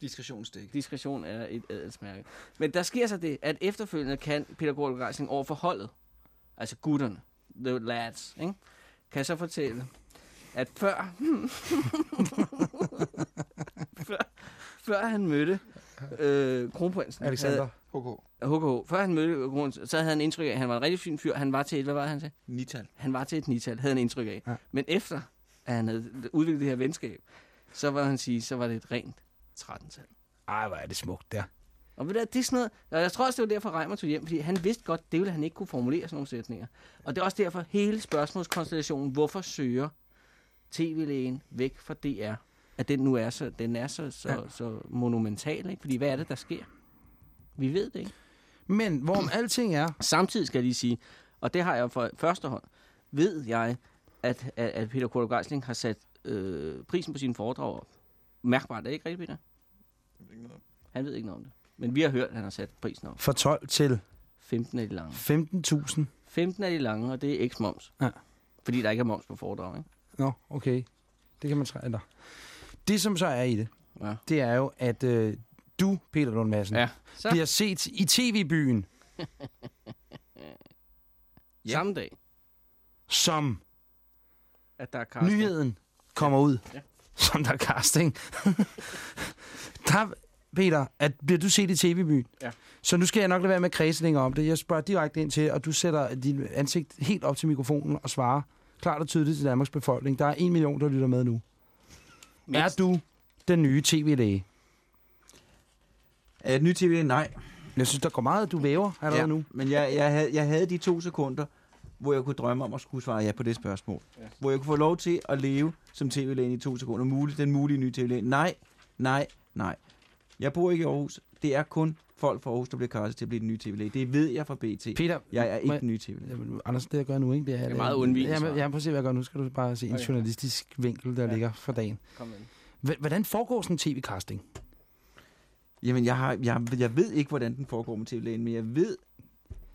Diskretionsstik. Diskretion er et adelsmærke. Men der sker så det, at efterfølgende kan Peter Geisling over for holdet, altså gutterne, the lads, ikke? Kan så fortælle, at før, før, før han mødte øh, kronprinsen, Alexander. HK. HKH, før han mødte kronprinsen, så havde han indtryk af, at han var en rigtig fin fyr. Han var til et, hvad var han sagde? Nital. Han var til et nital, havde han indtryk af. Ja. Men efter, at han havde udviklet det her venskab, så var han sige, så var det et rent 13-tal. Ej, hvor er det smukt der. Og ved det er sådan noget, og jeg tror også, det var derfor, Reimer tog hjem, fordi han vidste godt, det ville han ikke kunne formulere sådan nogle sætninger. Og det er også derfor, hele spørgsmålskonstellationen, hvorfor søger tv-lægen væk fra DR, at den nu er så, den er så, så, Ja. så monumental, ikke? Fordi hvad er det, der sker? Vi ved det ikke. Men hvorom alting er, Samtidig skal jeg lige sige, og det har jeg fra første hånd, ved jeg, at, at, at Peter Kortrup Geisling har sat øh, prisen på sine foredrag op. Mærkbart, er det ikke rigtigt, Peter? Han ved ikke noget om det. Men vi har hørt, at han har sat prisen op. fra 12 til 15 af de lange. 15.000. 15 af de lange, og det er ikke moms. Ja. Fordi der ikke er moms på foredrag, ikke? Nå, okay. Det kan man træde eller. Det, som så er i det, Ja. det er jo, at øh, du, Peter Lund Madsen, ja. Så bliver set i tv-byen Ja. samme dag, som at der er casting. nyheden kommer ud, Ja. som der er casting. der, Peter, at bliver du set i tv-byen? Ja. Så nu skal jeg nok lade være med længere om det. Jeg spørger direkte ind til, og du sætter dit ansigt helt op til mikrofonen og svarer klart og tydeligt til Danmarks befolkning. Der er en million, der lytter med nu. Er du den nye tv-læge? Er det ny tv? Nej. Jeg synes, der går meget, du væver allerede ja. nu. Men jeg, jeg, havde, jeg havde de to sekunder, hvor jeg kunne drømme om at skulle svare ja på det spørgsmål. Ja. Hvor jeg kunne få lov til at leve som tv-lægen i to sekunder. Muligt, den mulige nye tv-læge. Nej, nej, nej. Jeg bor ikke i Aarhus. Det er kun folk fra Aarhus, der bliver kastet til at blive den nye tv-læge. Det ved jeg fra BT. Peter, Jeg er ikke må- den nye tv-læge. Jamen, Anders, det jeg gør nu, ikke? Det er, Det er meget undvigende Jamen, jamen, prøv at se, hvad jeg gør nu. Skal du bare se en Okay. journalistisk vinkel, der Ja. ligger for dagen. Kom ind. Hvordan foregår sådan en tv-casting? Jamen, jeg, har, jeg, jeg ved ikke, hvordan den foregår med tv-lægen, men jeg ved,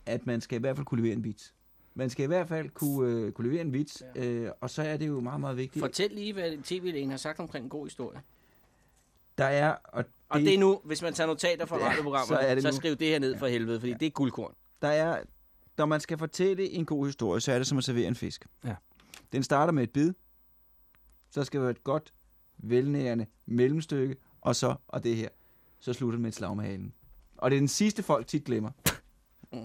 at man skal i hvert fald kunne levere en vits. Man skal i hvert fald kunne, øh, kunne levere en vits, ja. øh, og så er det jo meget, meget vigtigt. Fortæl lige, hvad tv-lægen har sagt omkring en god historie. Der er, og det, Og det er nu, hvis man tager notater fra Ja, radioprogrammer, så er det så skriv det her ned for helvede, fordi det er guldkorn. der er, når man skal fortælle en god historie, så er det som at servere en fisk. Ja. Den starter med et bid, så skal det være et godt, velnærende mellemstykke, og så, og det her, så slutter det med et slag med halen. Og det er den sidste, folk tit glemmer. Det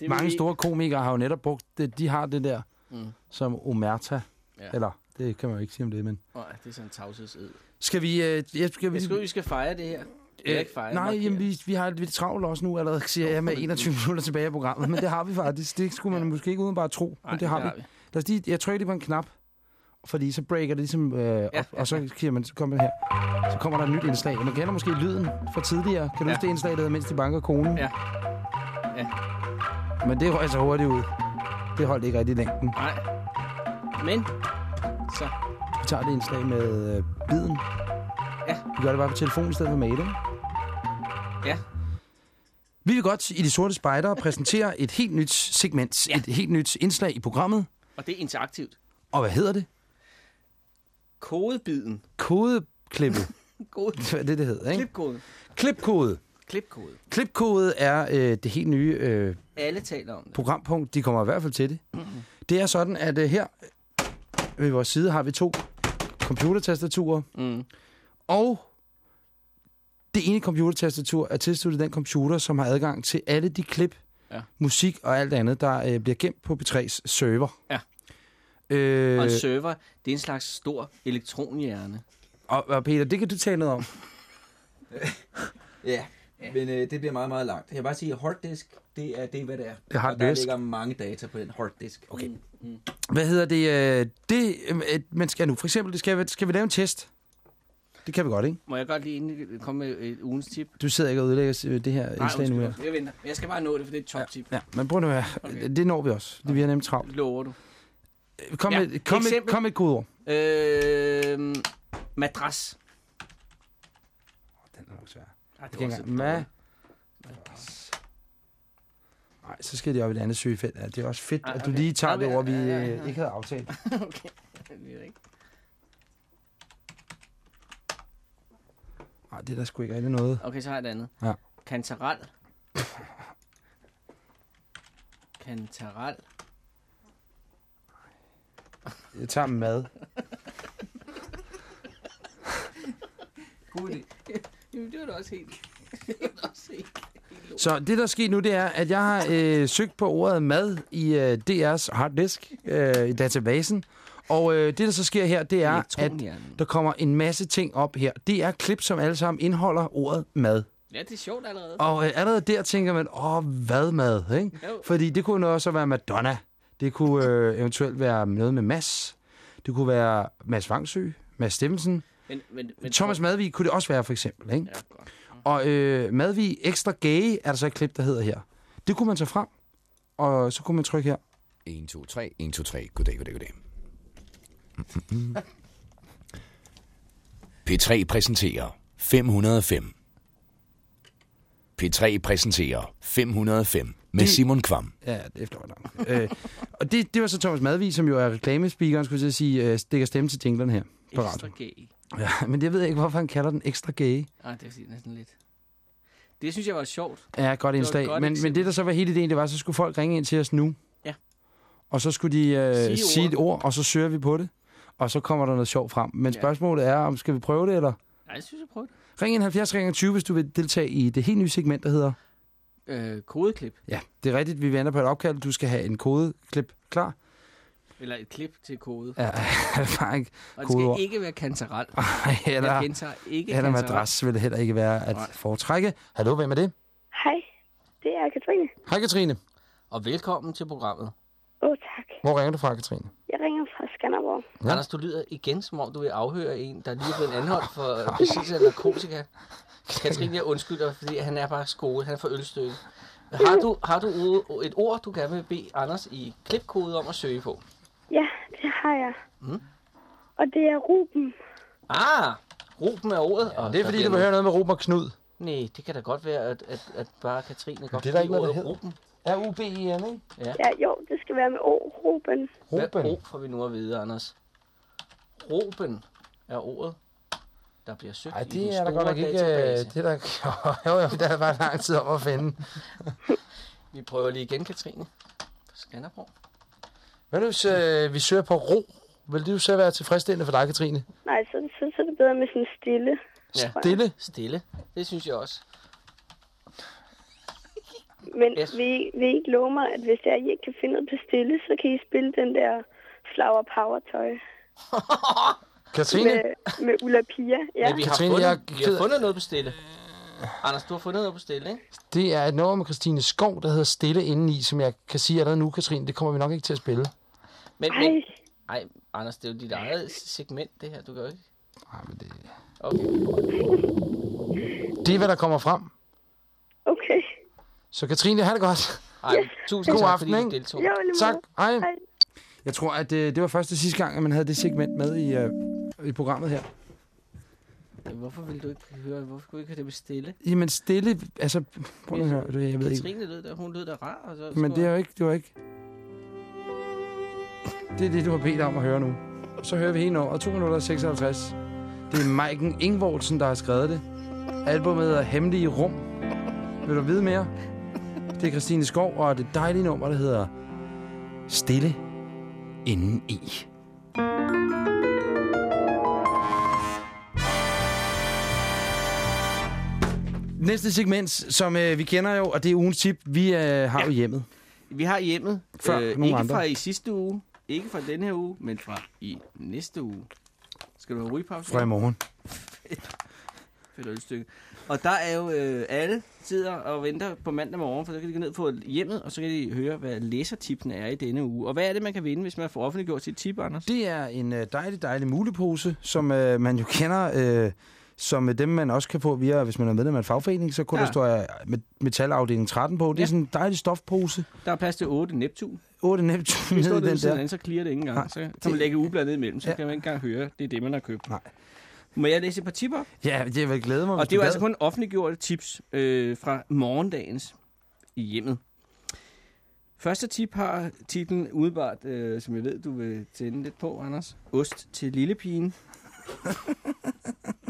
vil Mange vi- store komikere har jo netop brugt det. De har det der, Mm. som omerta. Ja. Ja. Eller, det kan man jo ikke sige om det, men... Nej, det er sådan en tavshedsid. Skal vi... Øh, ja, skal vi Jeg tror, vi skal fejre det her. Jeg ikke fejre, nej, markere. jamen, vi, vi har lidt travlt også nu allerede, siger jeg, med 21 minutter tilbage i programmet. Men det har vi faktisk. Det skulle man måske ikke uden bare tro, Nej, men det har vi. Lad os lige, jeg trykker lige på en knap, fordi så breaker det ligesom øh, op, ja, og så, siger man, så kommer det her. Så kommer der et nyt indslag. Man kender måske lyden fra tidligere. Kan du Ja. huske det indslag, der hedder, mens de banker konen? Ja. Ja. Men det røg så hurtigt ud. Det holdt ikke rigtig længden. Nej. Men, så, Vi tager det indslag med øh, biden. Ja. Vi gør det bare på telefon i stedet for mail, ikke? ja. Vi vil godt i De Sorte Spejdere præsentere et helt nyt segment, Ja. et helt nyt indslag i programmet. Og det er interaktivt. Og hvad hedder det? Kodebiden. Kodeklippet. Kode. det er det, det hedder, ikke? Klipkode. Klipkode. Klipkode. Klipkode er øh, det helt nye øh, Alle taler om det. programpunkt. De kommer i hvert fald til det. Det er sådan, at øh, her ved vores side har vi to computertastaturer. Mm. Og det ene computertastatur er tilsluttet den computer, som har adgang til alle de klip, Ja. musik og alt andet, der øh, bliver gemt på P3's server. Ja. Øh, Og en server, det er en slags stor elektronhjerne. og, og Peter, det kan du tale noget om. Ja, men øh, det bliver meget, meget langt. Jeg vil bare sige, at harddisk, det er det, hvad det er. Det er og der harddisk. ligger mange data på den harddisk. Okay. Mm. Hvad hedder det? Øh, det øh, man skal nu, for eksempel, det skal, skal vi lave en test? Det kan vi godt, ikke? Må jeg godt lige komme med et ugens tip? Du sidder ikke og ødelægger øh, det her Nej, indslag nu her. Jeg venter. Jeg skal bare nå det, for det er et top-tip. Ja, men prøv nu her. Okay. Det når vi også. Det vi har nemt travlt. Lover du. Kom, Ja, med, kom, med, eksempel. kom med et kodord. Øh, madras. Den er nok svær. Ej, det Ikke var også Ma-. Nej, så skal de op i et andet søgefelt. Ja, det er også fedt, Ej, at du okay. lige tager Ja, det ord, vi ja, ja, øh, ja. ikke havde aftalt. okay. Det er ikke. Nej, det er der sgu ikke rigtig noget. Okay, så har jeg et andet. Ja. Kantaral. Kantaral. Jeg tager mad. God idé. Jamen, det var da også helt... det var da også helt... Så det, der er sket nu, det er, at jeg har øh, søgt på ordet mad i øh, DR's harddisk øh, i databasen. Og øh, det, der så sker her, det er, at der kommer en masse ting op her. Det er klip, som alle sammen indeholder ordet mad. Ja, det er sjovt allerede. Og øh, allerede der tænker man, åh, hvad mad, ikke? Jo. Fordi det kunne også være Madonna. Det kunne øh, eventuelt være noget med Mads. Det kunne være Mads Vangsø, Mads Stemmensen. Men, men, men, Thomas Madvig kunne det også være, for eksempel. Ikke? Ja, godt. Og øh, Madvig Ekstra Gay er der så et klip, der hedder her. Det kunne man tage frem, og så kunne man trykke her. 1, 2, 3, 1, 2, 3. Goddag, goddag, goddag. Mm-mm. P3 præsenterer 505. P3 præsenterer 505 med Det- Simon Kvam. Ja, det nok. øh, og det, det var så Thomas Madvig, som jo er reklamespeakeren, skulle jeg sige, øh, stikker stemme til jinglerne her på Ekstra radio. gay. Ja, men jeg ved ikke, hvorfor han kalder den ekstra gay. Ah, det er fordi, næsten lidt. Det synes jeg var sjovt. Ja, godt indslag. Men, men det, der så var hele ideen, det var, så skulle folk ringe ind til os nu. Ja. Og så skulle de øh, Sige sige, sige ord. et ord, og så søger vi på det. Og så kommer der noget sjovt frem. Men Ja. spørgsmålet er, om skal vi prøve det, eller? Nej, jeg synes, jeg prøver det. Ring ind 70 ring 20, hvis du vil deltage i det helt nye segment, der hedder... Øh, kodeklip. Ja, det er rigtigt. Vi venter på et opkald. Du skal have en kodeklip klar. Eller et klip til kode. Ja, bare ikke. Og det skal ikke være kantaral. eller, Jeg gentager ikke eller kantaral. madras vil det heller ikke være at Nej. foretrække. Hallo, hvem er det? Hej, det er Katrine. Hej, Katrine. Og velkommen til programmet. Åh, oh, tak. Hvor ringer du fra, Katrine? Jeg ringer fra Skanderborg. Ja. Anders, du lyder igen, som om du vil afhøre en, der lige er blevet anholdt for besiddelse af narkotika. Katrine, jeg undskylder, fordi han er bare skole. Han er for ølstykke. Har du, har du et ord, du gerne vil bede Anders i klipkode om at søge på? Ja, det har jeg. Mm. Og det er Ruben. Ah, Ruben er ordet. Og Det er fordi, du vil høre noget med Ruben og Knud. Nej, det kan da godt være, at, at, at bare Katrine godt det er der ikke noget, der ordet hedder. Ruben. R-U-B-E-N, ikke? Ja, jo, det skal være med O. Ruben. Hvad Ruben. ro får vi nu at vide, Anders? Ruben er ordet, der bliver søgt Ej, i den det er der store godt ikke... øh, database. Det er der, jo, jo, der er bare lang tid om at finde. Vi prøver lige igen, Katrine. På Skanderborg. Hvad hvis øh, vi søger på ro? Vil det jo så være tilfredsstillende for dig, Katrine? Nej, så, så, så er det bedre med sådan stille. Ja. Stille? Stille. Det synes jeg også. Men Yes. yes. vil, I, vil I ikke love mig, at hvis er, I ikke kan finde noget på stille, så kan I spille den der Flower Power tøj Katrine? med, med Ulla Pia. Ja. Men vi har, Katrine, fundet, jeg er vi har fundet noget på stille. Anders, du har fundet noget på stille, ikke? Det er et nummer med Christine Skov, der hedder Stille indeni, som jeg kan sige allerede nu, Katrine. Det kommer vi nok ikke til at spille. Men, Ej, men, ej, Anders, det er jo dit eget segment, det her. Du kan jo ikke... Nej, men det... Okay. det er, hvad der kommer frem. okay. Så Katrine, have det godt. Ej, tusind God tak, aften, fordi du deltog. Jo, Tak. Hej. Hej. Jeg tror, at det, det var første sidste gang, at man havde det segment med i, uh, i programmet her. Hvorfor vil du ikke høre? Hvorfor skulle du ikke have det med stille? Jamen stille, altså... Prøv at høre, det, jeg ved ikke. Katrine lød der, hun lød der rar. Og så Men det er jo ikke, det var ikke... Det er det, du har bedt om at høre nu. Så hører vi hele nummeret, 2 minutter og 56. Det er Maiken Ingvoldsen, der har skrevet det. Albumet hedder Hemmelige Rum. Vil du vide mere? Det er Christine Skov, og det dejlige nummer, der hedder Stille inden i. Næste segment, som øh, vi kender jo, og det er ugens tip, vi øh, har ja. jo hjemmet. Vi har hjemmet, Før øh, ikke andre. fra i sidste uge, ikke fra denne her uge, men fra i næste uge. Skal du have rygepause? Fra i morgen. Fedt ølstykke. Og der er jo øh, alle sidder og venter på mandag morgen, for så kan de gå ned på hjemmet, og så kan de høre, hvad læsertipene er i denne uge. Og hvad er det, man kan vinde, hvis man får offentliggjort sit tip, Anders? Det er en øh, dejlig, dejlig mulepose, som øh, man jo kender, øh, som øh, dem man også kan få via, hvis man er medlem af en fagforening, så kunne Ja. der stå øh, med metalafdeling 13 på. Det er Ja. sådan en dejlig stofpose. Der er plads til 8 Neptun. 8 nemt Hvis ned i den der. så clear det ikke engang. Nej, Så kan det- man lægge ublandet imellem, så Ja. kan man ikke engang høre, det er det, man har købt. Nej. Må jeg læse et par tip op? Ja, det vil glæde mig, Og det du altså kun offentliggjorte tips øh, fra morgendagens i hjemmet. Første tip har titlen udebart, øh, som jeg ved, du vil tænde lidt på, Anders. Ost til lillepigen.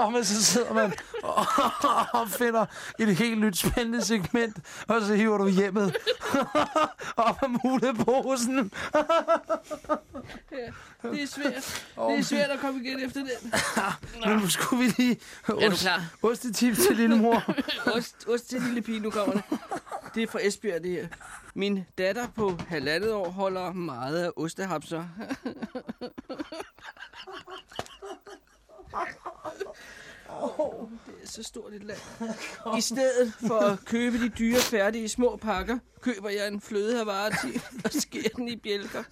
Og men så sidder man og finder et helt nyt spændende segment, og så hiver du hjemmet op af muleposen. Det er svært. Det er svært at komme igen efter den. Men nu skulle vi lige... Er du klar? Ostetips til lillemor. Ost, ost til lillepigen, nu kommer det. Det er fra Esbjerg, det her. Min datter på halvandet år holder meget af ostehapser. Det er så stort et land. I stedet for at købe de dyre, færdige små pakker, køber jeg en flødehavarti og skærer den i bjælker.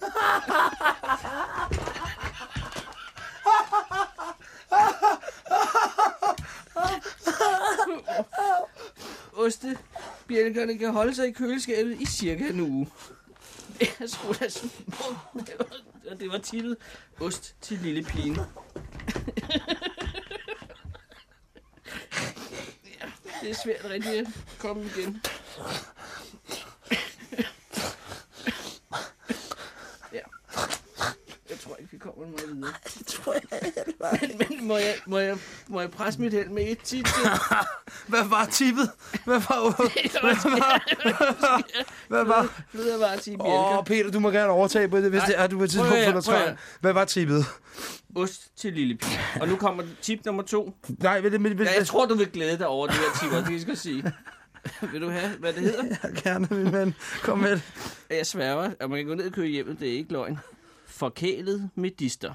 Ostebjælkerne kan holde sig i køleskabet i cirka en uge jeg skulle sgu da. Det var- det var tippet ost til lille pigen. Ja, det er svært rigtig at komme igen. Ja. Jeg tror ikke, vi kommer meget videre. Det tror jeg Men, men må, jeg, må, jeg, må jeg presse mit held med et tip til? Hvad var tippet? Hvad var... Hvad var... Flødehavarti i Åh, bjælker. oh, Peter, du må gerne overtage på det, hvis Nej, det er, du på et tidspunkt finder træ. Hvad var tippet? Ost til lille pige. Og nu kommer tip nummer to. Nej, det... Vil, vil, Ja, jeg tror, du vil glæde dig over det her tip, det skal jeg sige. vil du have, hvad det hedder? jeg gerne, min ven. Kom med. Jeg sværger, at man kan gå ned og købe hjemmet, det er ikke løgn. Forkælet medister.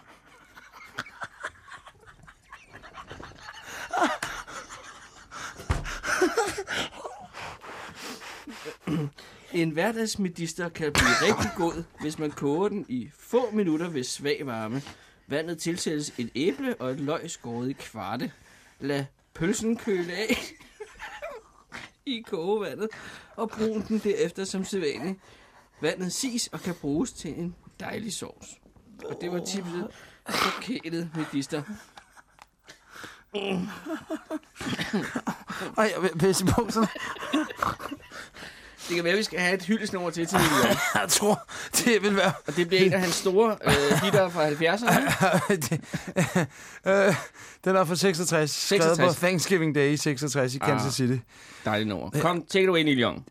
En hverdagsmedister kan blive rigtig god, hvis man koger den i få minutter ved svag varme. Vandet tilsættes et æble og et løg skåret i kvarte. Lad pølsen køle af i kogevandet og brun den derefter som sædvanligt. Vandet sis og kan bruges til en dejlig sovs. Og det var tipset for kælet medister. Ej, jeg vil pisse i bukserne. Det kan være, at vi skal have et hyldesnummer til til Lille Jeg tror, det vil være... Og det bliver en af hans store øh, hitter fra 70'erne. det, øh, den er fra 66, 66. skrevet 66. på Thanksgiving Day i 66 i Kansas Ah. City. Dejligt nummer. Kom, take it away, Neil Young.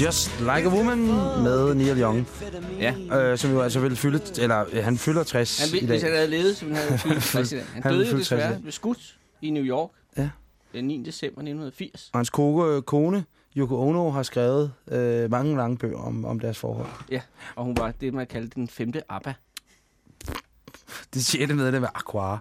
Just Like a Woman med Neil Young, Ja. øh, som jo altså vil fylde, eller øh, han fylder 60 Han i dag. hvis han havde levet, som han havde fyldt 60 i dag. Han Han døde jo 60 desværre dag. ved skudt i New York. Ja. Den 9. december 1980. Og hans kone, kone Yoko Ono, har skrevet øh, mange lange bøger om, om deres forhold. Ja, og hun var det, man kaldte den femte ABBA. Det sjette medlem af Aqua.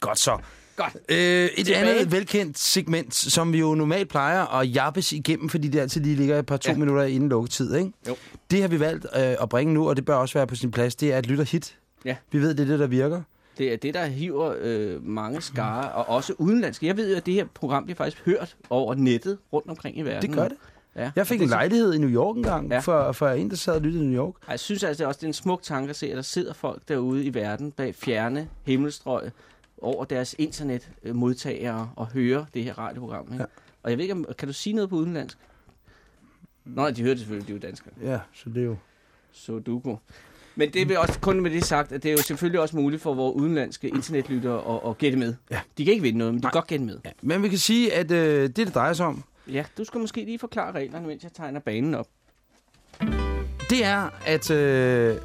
Godt så. Godt. Øh, et Tilbage. andet velkendt segment, som vi jo normalt plejer at jappes igennem, fordi det altid lige ligger et par to Ja. minutter inden lukketid, ikke? Jo. Det har vi valgt øh, at bringe nu, og det bør også være på sin plads. Det er et lytterhit. Ja. Vi ved, det er det, der virker. Det er det, der hiver øh, mange skare, og også udenlandske. Jeg ved jo, at det her program bliver faktisk hørt over nettet rundt omkring i verden. Det gør det. Ja. Jeg fik en det er lejlighed i New York engang, Ja. for, for en, der sad og lyttede i New York. Jeg synes altså også, det er en smuk tanke at se, at der sidder folk derude i verden bag fjerne himmelstrøg over deres internetmodtagere og hører det her radioprogram. Ikke? Ja. Og jeg ved ikke, om, kan du sige noget på udenlandsk? Nej, de hører det selvfølgelig, de er jo danskere. Ja, så det er jo... Sudoku. Men det er også kun med det sagt, at det er jo selvfølgelig også muligt for vores udenlandske internetlyttere at, at gætte med. Ja. De kan ikke vinde noget, men de kan Nej. godt gætte med. Ja. Men vi kan sige, at øh, det, det drejer sig om, Ja, du skal måske lige forklare reglerne, mens jeg tegner banen op. det er, at øh,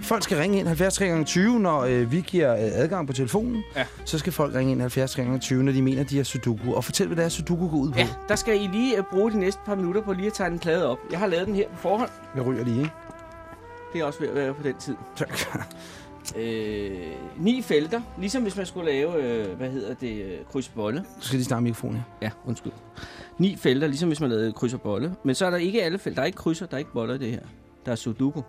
folk skal ringe ind 70 3 gange 20, når øh, vi giver øh, adgang på telefonen. Ja. Så skal folk ringe ind 70 3 gange 20, når de mener, de har Sudoku. Og fortæl, hvad det er, Sudoku går ud på. Ja, der skal I lige øh, bruge de næste par minutter på lige at tegne en plade op. Jeg har lavet den her på forhånd. Jeg ryger lige, ikke? Det er også ved at være på den tid. Tak. Øh, ni felter, ligesom hvis man skulle lave, øh, hvad hedder det, øh, kryds bolle. Så skal de starte mikrofonen. Ja, undskyld. Ni felter, ligesom hvis man lavede kryds og bolle. Men så er der ikke alle felter. Der er ikke krydser, der er ikke boller i det her. Der er sudoku.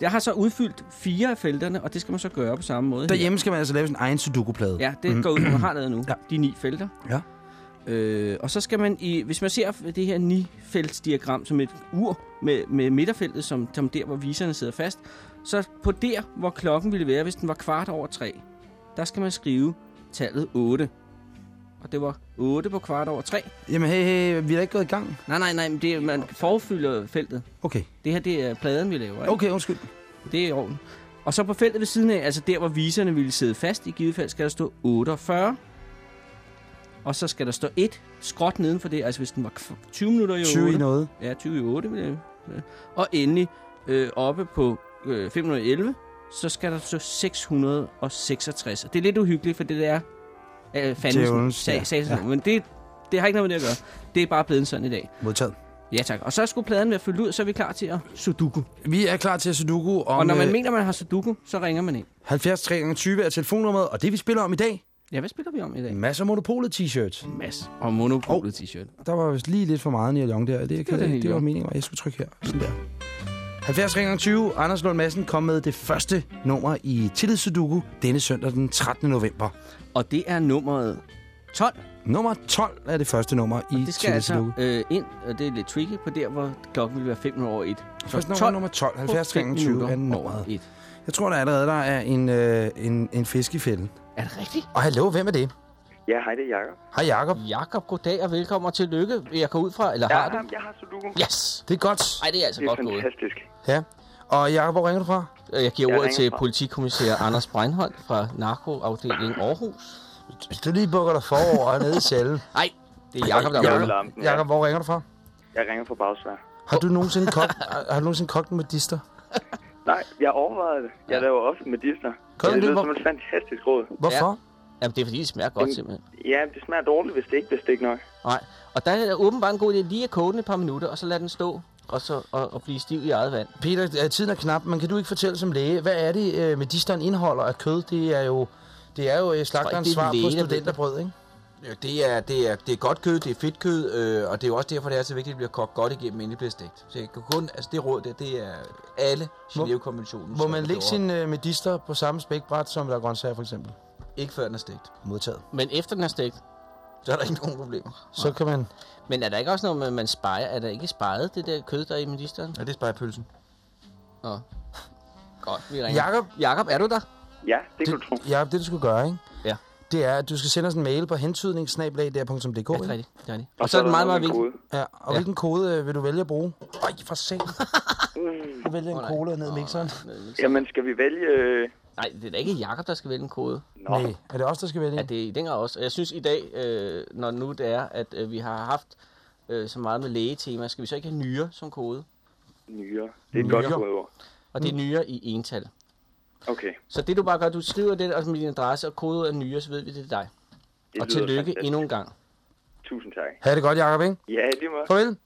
Jeg har så udfyldt fire af felterne, og det skal man så gøre på samme måde. her. Derhjemme skal man altså lave sin egen Sudoku-plade. Ja, det mm. går ud, man har lavet nu. Ja. De ni felter. Ja. Øh, og så skal man, i, hvis man ser det her ni-feltsdiagram som et ur med, med midterfeltet, som, som der, hvor viserne sidder fast, så på der, hvor klokken ville være, hvis den var kvart over tre, der skal man skrive tallet 8. Og det var 8 på kvart over 3. Jamen, hey, hey, vi er da ikke gået i gang. Nej, nej, nej, men det er, man forfylder feltet. Okay. Det her, det er pladen, vi laver, ikke? Okay, undskyld. Det er i orden. Og så på feltet ved siden af, altså der, hvor viserne ville sidde fast, i givet fald skal der stå 48. Og så skal der stå 1 skråt neden for det, altså hvis den var kv- 20 minutter i 20 i 8. noget. Ja, 20 i 8. vil jeg- ja. Og endelig øh, oppe på øh, 511, så skal der stå 666. Og det er lidt uhyggeligt, for det der er øh, Djævelens, sag, ja. sag, Ja. men det, det har ikke noget med det at gøre. Det er bare blevet sådan i dag. Modtaget. Ja tak. Og så skulle pladen være fyldt ud, så er vi klar til at sudoku. Vi er klar til Sudoku om Og når man øh, mener, man har sudoku, så ringer man ind. 70 3 gange 20 er telefonnummeret, og det vi spiller om i dag, Ja, hvad spiller vi om i dag? masser af Monopolet t-shirts. Mads. Og monopolet t-shirt. Der var vist lige lidt for meget Neil Young der. Det, det, det, Neil det var meningen, at jeg skulle trykke her. Sådan der. 70 gange 20. Anders Lund Madsen kom med det første nummer i Tillid Sudoku denne søndag den 13. november. Og det er nummeret 12. Nummer 12 er det første nummer i Det skal altså øh, ind, og det er lidt tricky, på der, hvor klokken vil være 5 over 1. Første nummer er nummer 12. 70 gange 20 er nummeret. 1. Jeg tror, der allerede der er en, øh, en, en fisk i fælden. Er det rigtigt? Og hallo, hvem er det? Ja, hej, det er Jacob. Hej Jakob. Jakob, goddag og velkommen og tillykke. Jeg går ud fra, eller har du? jeg har Sudoku. Yes! Det er godt. Ej, det er altså Det er godt gået. Ja. Og Jakob, hvor ringer du fra? Jeg giver Jeg ordet ringer til fra- politikommissær Anders Breinholt fra Narkoafdelingen Aarhus. Hvis du lige bukker dig forover nede i cellen. Nej, det er Jakob, der Jeg er vil med. lampen, ja. Jakob, hvor ringer du fra? Jeg ringer fra Bagsvær. Har du nogensinde kogt, har du nogensinde kogt med dister? Nej, jeg overvejede det. Jeg Ja. laver ofte med. Gør du det lyder Hvor- som et fantastisk råd. Hvorfor? Jamen, det er fordi, det smager godt simpelthen. Ja, det smager dårligt, hvis det ikke er stik nok. Nej. Og der er åbenbart en god idé lige at koge den et par minutter, og så lade den stå og, så, og, og blive stiv i eget vand. Peter, tiden er knap, men kan du ikke fortælle som læge, hvad er det, øh, medisteren indeholder af kød? Det er jo, det er jo øh, slagterens det er svar på studenterbrød, ikke? Ja, det er, det, er, det er godt kød, det er fedt kød, øh, og det er jo også derfor, det er så vigtigt, at det bliver kogt godt igennem, inden det bliver stegt. Så jeg kan kun, altså det råd der, det er alle Må- Genève-konventionen. Må man lægge sin øh, medister på samme spækbræt, som der er grøntsager for eksempel? Ikke før den er stegt. Modtaget. Men efter den er stegt, Så er der ikke nogen problemer. Så kan man... men er der ikke også noget med, at man spejer? Er der ikke spejet det der kød, der er i medisteren? Ja, det er spejepølsen. Nå. Godt, vi ringer. Jakob, Jakob, er du der? Ja, det kan du tro. ja, det du skal gøre, ikke? Ja. Det er, at du skal sende os en mail på hentydningssnablag.dk. Ja, det er rigtigt. Det er rigtigt. Og, Og så er det meget, meget vigtigt. Ja, og Ja. hvilken kode øh, vil du vælge at bruge? Øj, for sent. Du vælger en nej. cola ned i mixeren. Jamen, skal vi vælge... Nej, det er da ikke Jakob, der skal vælge en kode. Nå, Nej, er det os, der skal vælge? Ja, det er i den grad også. Jeg synes i dag, øh, når nu det er, at øh, vi har haft øh, så meget med lægetema, skal vi så ikke have nyere som kode? nyere. Det er et godt Nyere. kodeord. Og det er nyere i ental. Okay. Så det du bare gør, du skriver det også med din adresse og kodeordet er nyere, så ved vi, det er dig. Det og tillykke fantastisk. endnu en gang. Tusind tak. Ha' det godt, Jacob, ikke? Ja, det var... Farvel.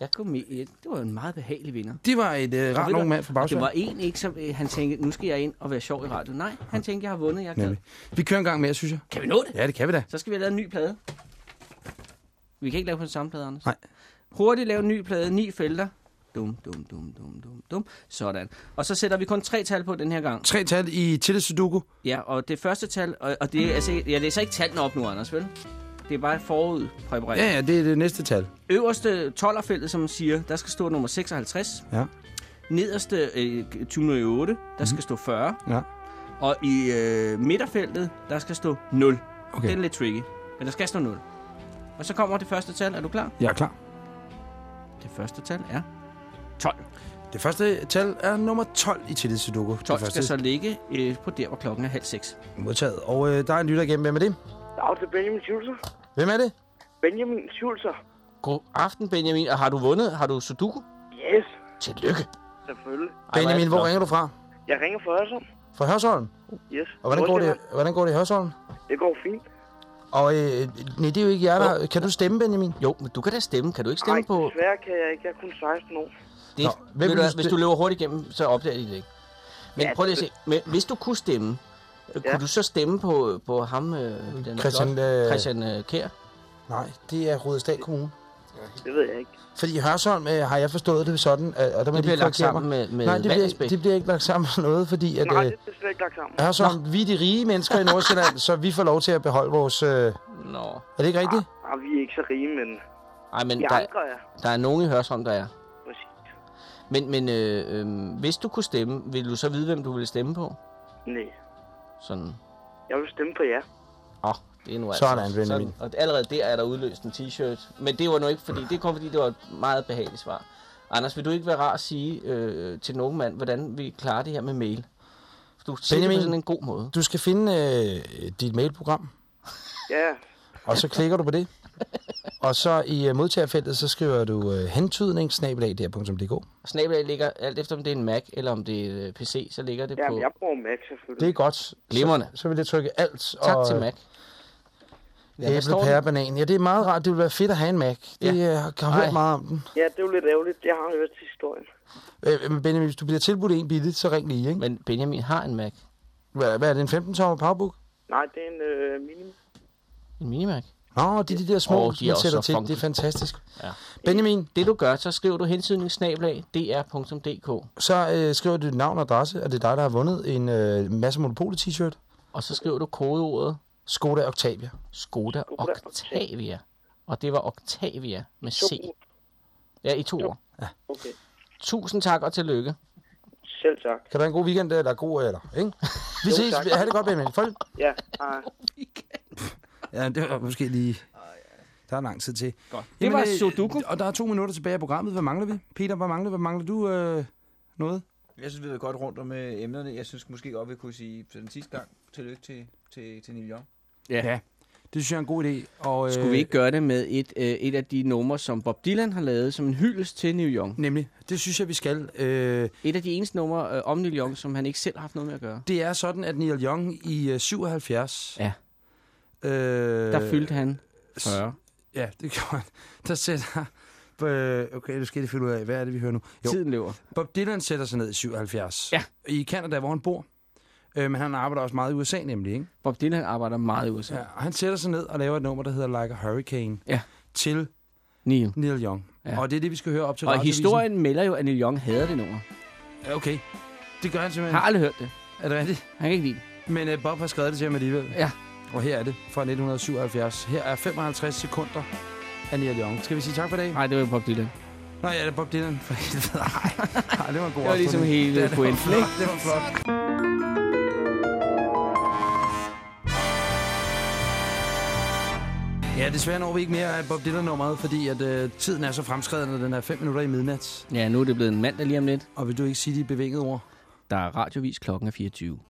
Jeg med, ja, det var en meget behagelig vinder. Det var et øh, rart ung mand fra Bagsvær. Det var en ikke, som øh, han tænkte, nu skal jeg ind og være sjov i radio. Nej, han tænkte, jeg har vundet, jeg. Nemlig. Vi kører en gang mere, synes jeg. Kan vi nå det? Ja, det kan vi da. Så skal vi have lavet en ny plade. Vi kan ikke lave på den samme plade, Anders. Nej. Hurtigt lave en ny plade, ni felter. Dum, dum, dum, dum, dum, dum. Sådan. Og så sætter vi kun tre tal på den her gang. Tre tal i Tilde Sudoku. Ja, og det første tal, og, og det er, altså, jeg læser ikke tallene op nu, Anders, vel? Det er bare forud præpareret. Ja, ja, det er det næste tal. Øverste 12'erfeltet, som man siger, der skal stå nummer 56. Ja. Nederste øh, 2008, der skal stå 40. Ja. Og i øh, midterfeltet, der skal stå 0. Okay. Den er lidt tricky, men der skal stå 0. Og så kommer det første tal. Er du klar? Jeg er klar. Det første tal er 12. Det første tal er nummer 12 i Tilde Sudoku. 12 det skal så ligge øh, på der, hvor klokken er halv seks. modtaget. Og øh, der er en lytter igennem. Hvem er det? Dag til Benjamin Schulzer. Hvem er det? Benjamin Schulzer. God aften, Benjamin. Og har du vundet? Har du Sudoku? Yes, Tillykke. selvfølgelig. Ej, hvor Benjamin, det hvor ringer du fra? Jeg ringer for Hørsholm. Fra Hørsholm. Yes. Og hvordan går det, hvordan går det i Hørsholm? Det går fint. Og øh, nej, det er jo ikke jer, der... Kan du stemme, Benjamin? Jo, men du kan da stemme. Kan du ikke Nej, stemme på... desværre kan jeg ikke. Jeg er kun 16 år. Det, Nå, hvem vil du, hvis du løber hurtigt igennem, så opdager de det ikke. Men Ja, prøv lige at se. Men, hvis du kunne stemme, ja. Ja. kunne du så stemme på, på ham, øh, den Christian, flot- øh, Christian øh, Kær? Nej, det er Rudesdal Kommune. Det ved jeg ikke. Fordi i Hørsholm øh, har jeg forstået det sådan, at, og der må Det de bliver lagt sammen med, med Nej, det bliver, det bliver ikke lagt sammen med noget, fordi at, Nej, øh, det er slet ikke lagt sammen. Hørsholm, vi er de rige mennesker i Nordsjælland, så vi får lov til at beholde vores... Øh, er Nå. det ikke rigtigt? Ah, vi er ikke så rige, men Ej, men de der, andre er. der er nogen i Hørsholm, der er. Præcis. Men, men øh, øh, hvis du kunne stemme, ville du så vide, hvem du ville stemme på? Nej, Sådan. jeg vil stemme på jer. Åh, oh, det er nu altså. Sådan, Benjamin. Og allerede der er der udløst en t-shirt. Men det var nu ikke fordi, det kom fordi, det var et meget behageligt svar. Anders, vil du ikke være rar at sige øh, til nogen mand, hvordan vi klarer det her med mail? Du siger det Benjamin. på sådan en god måde. Du skal finde øh, dit mailprogram, Ja, og så klikker du på det. Og så i øh, modtagerfeltet, så skriver du øh, hentydning, snabelag.dk. Snabelag ligger, alt efter om det er en Mac eller om det er øh, PC, så ligger det ja på... jeg bruger Mac selvfølgelig. Det er godt. Glimrende. Så, så vil jeg trykke alt. Tak og, til Mac. Ja, Æble, pære, banan. Ja, det er meget rart. Det vil være fedt at have en Mac. Det Ja. ja. jeg har hørt meget om den. Ja, det er jo lidt ærgerligt. Jeg har hørt historien. Øh, men Benjamin, hvis du bliver tilbudt en billigt, så ring lige, ikke? Men Benjamin har en Mac. Hvad, hvad er det, en 15-tommer powerbook? Nej, det er en øh, minimum. En minimac. Nå, det er de der små, oh, de er man sætter til. funky. Det er fantastisk. Ja. Benjamin, Det du gør, så skriver du hensydningssnablag dr.dk. så øh, skriver du dit navn og adresse, og det er dig, der har vundet en øh, masse Monopol-t-shirt. Og så skriver du kodeordet Skoda Octavia. Skoda Octavia. Og det var Octavia med C. Ja, i to ord. Okay. Tusind tak og tillykke. Selv tak. Kan du have en god weekend, eller god, eller, ikke? Vi Jo, ses. tak. Ha' det godt, Benjamin. Farvel. Ja, hej. Ja, det var måske lige... Der er lang tid til. Godt. Det var øh, Sudoku. Og der er to minutter tilbage af programmet. Hvad mangler vi? Peter, hvad mangler, hvad mangler du øh, noget? Jeg synes, vi er godt rundt om øh, emnerne. Jeg synes måske godt, vi kunne sige for den sidste gang tillykke til, til, til Neil Young. Ja. Det synes jeg er en god idé. Og, øh, Skulle vi ikke gøre det med et, øh, et af de numre, som Bob Dylan har lavet som en hyldest til Neil Young? Nemlig. Det synes jeg, vi skal. Øh, Et af de eneste numre øh, om Neil Young, som han ikke selv har haft noget med at gøre. det er sådan, at Neil Young i øh, 77... Ja. Øh, Der fyldte han 40. Ja, det gjorde han. Der sætter, øh, okay, nu skal jeg finde ud af, hvad er det, vi hører nu? Jo, Tiden løber. Bob Dylan sætter sig ned i 77. Ja. I Canada, hvor han bor. Øh, men han arbejder også meget i USA nemlig, ikke? Bob Dylan arbejder meget i USA. Ja, og han sætter sig ned og laver et nummer, der hedder Like a Hurricane. Ja. Til Neil. Neil Young. Ja. Og det er det, vi skal høre op til Og radiovisen. historien melder jo, at Neil Young hader det nummer. Ja, Okay. Det gør han Jeg simpelthen. har aldrig hørt det. Er det rigtigt? Han kan ikke lide det. Men uh, Bob har skrevet det til ham alligevel. Ja. Og her er det fra 1977. Her er 55 sekunder af Neil Young. Skal vi sige tak for i dag? Nej, det var Bob Dylan. Nå ja, det er Bob Dylan. For helvede. Ej, Ej, det var en god Det var ligesom hele det var pointen, ikke? Det var flot. Ja, desværre når vi ikke mere af Bob Dylan-nummeret, fordi at, øh, tiden er så fremskreden, at den er 5 minutter i midnat. Ja, nu er det blevet en mandag lige om lidt. Og vil du ikke sige de bevingede ord? Der er radiovis klokken er 24.